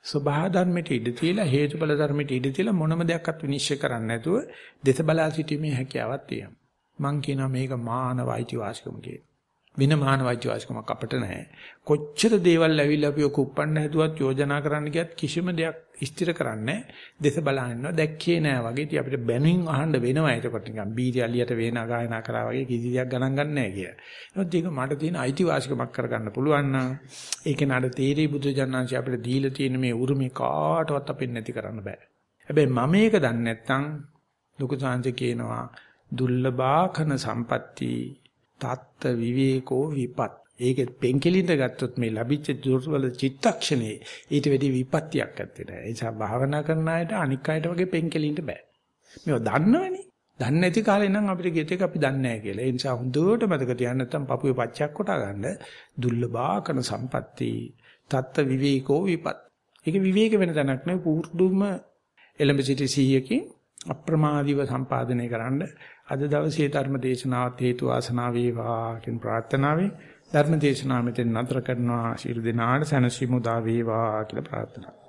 සබහා ධර්මයට ඉඩ තියලා හේතුඵල ධර්මයට ඉඩ තියලා මොනම දෙයක්වත් විනිශ්චය කරන්න නැතුව දෙස බලා සිටීමේ හැකියාවක් තියෙනවා. මම කියනවා මේක මානව අයිතිවාසිකම කියලා. වෙන මානව අයිතිවාසිකමක් අපිට නැහැ. කොච්චර දේවල් ඇවිල්ලා අපි ඔක උප්පන්න හැදුවත් යෝජනා කරන්න ගියත් කිසිම දෙයක් ස්ථිර කරන්නේ දෙස බලනවා දැක්කේ නෑ වගේ. ඉතින් අපිට බැනුම් අහන්න වෙනවා එතකොට නිකන් බීරි අලියට වේනා ගායනා කරා වගේ කිසි දෙයක් ගණන් ගන්න නෑ කිය. ඒත් ඒක මට තියෙන අයිතිවාසිකමක් කරගන්න පුළුවන් නම් ඒක නඩ තේරි බුදුජානනාංශය අපිට දීලා තියෙන මේ උරුමේ කාටවත් අපෙන් නැති කරන්න බෑ. හැබැයි මම මේක දන්නේ නැත්නම් ලොකු සාංශ කියනවා දුර්ලභාකන සම්පatti තත්ත විවේකෝ විපත්. ඒකෙත් පෙන්කෙලින්ද ගත්තොත් මේ ලැබිච්ච දුර්වල චිත්තක්ෂණේ ඊට වැඩි විපත්තියක් ඇත්තේ නැහැ. ඒ නිසා භාවනා කරන අයට අනික් අයට වගේ පෙන්කෙලින්ද බෑ. මේව දන්නවනේ. දන්නේ නැති කාලේ නම් අපිට ගියත් එක අපි දන්නේ නැහැ කියලා. ඒ නිසා හොඳට මතක තියාගන්න නැත්නම් පපුවේ පච්චයක් කොටා ගන්න දුර්ලභාකන සම්පatti තත්ත විවේකෝ විපත්. ඒක විවේක වෙන තැනක් නෙවෙයි පුරුදුම එලඹ සිටි සීයකින් අප්‍රමාදීව සම්පාදනය කරන්න අද දවසේ ධර්ම දේශනාවත් හේතු ආසනාව වේවා කියන ප්‍රාර්ථනාවෙන් ධර්ම දේශනාව මෙතෙන් නතර කරනවා. ශිරු දිනාට සනසිමු දා වේවා කියලා ප්‍රාර්ථනා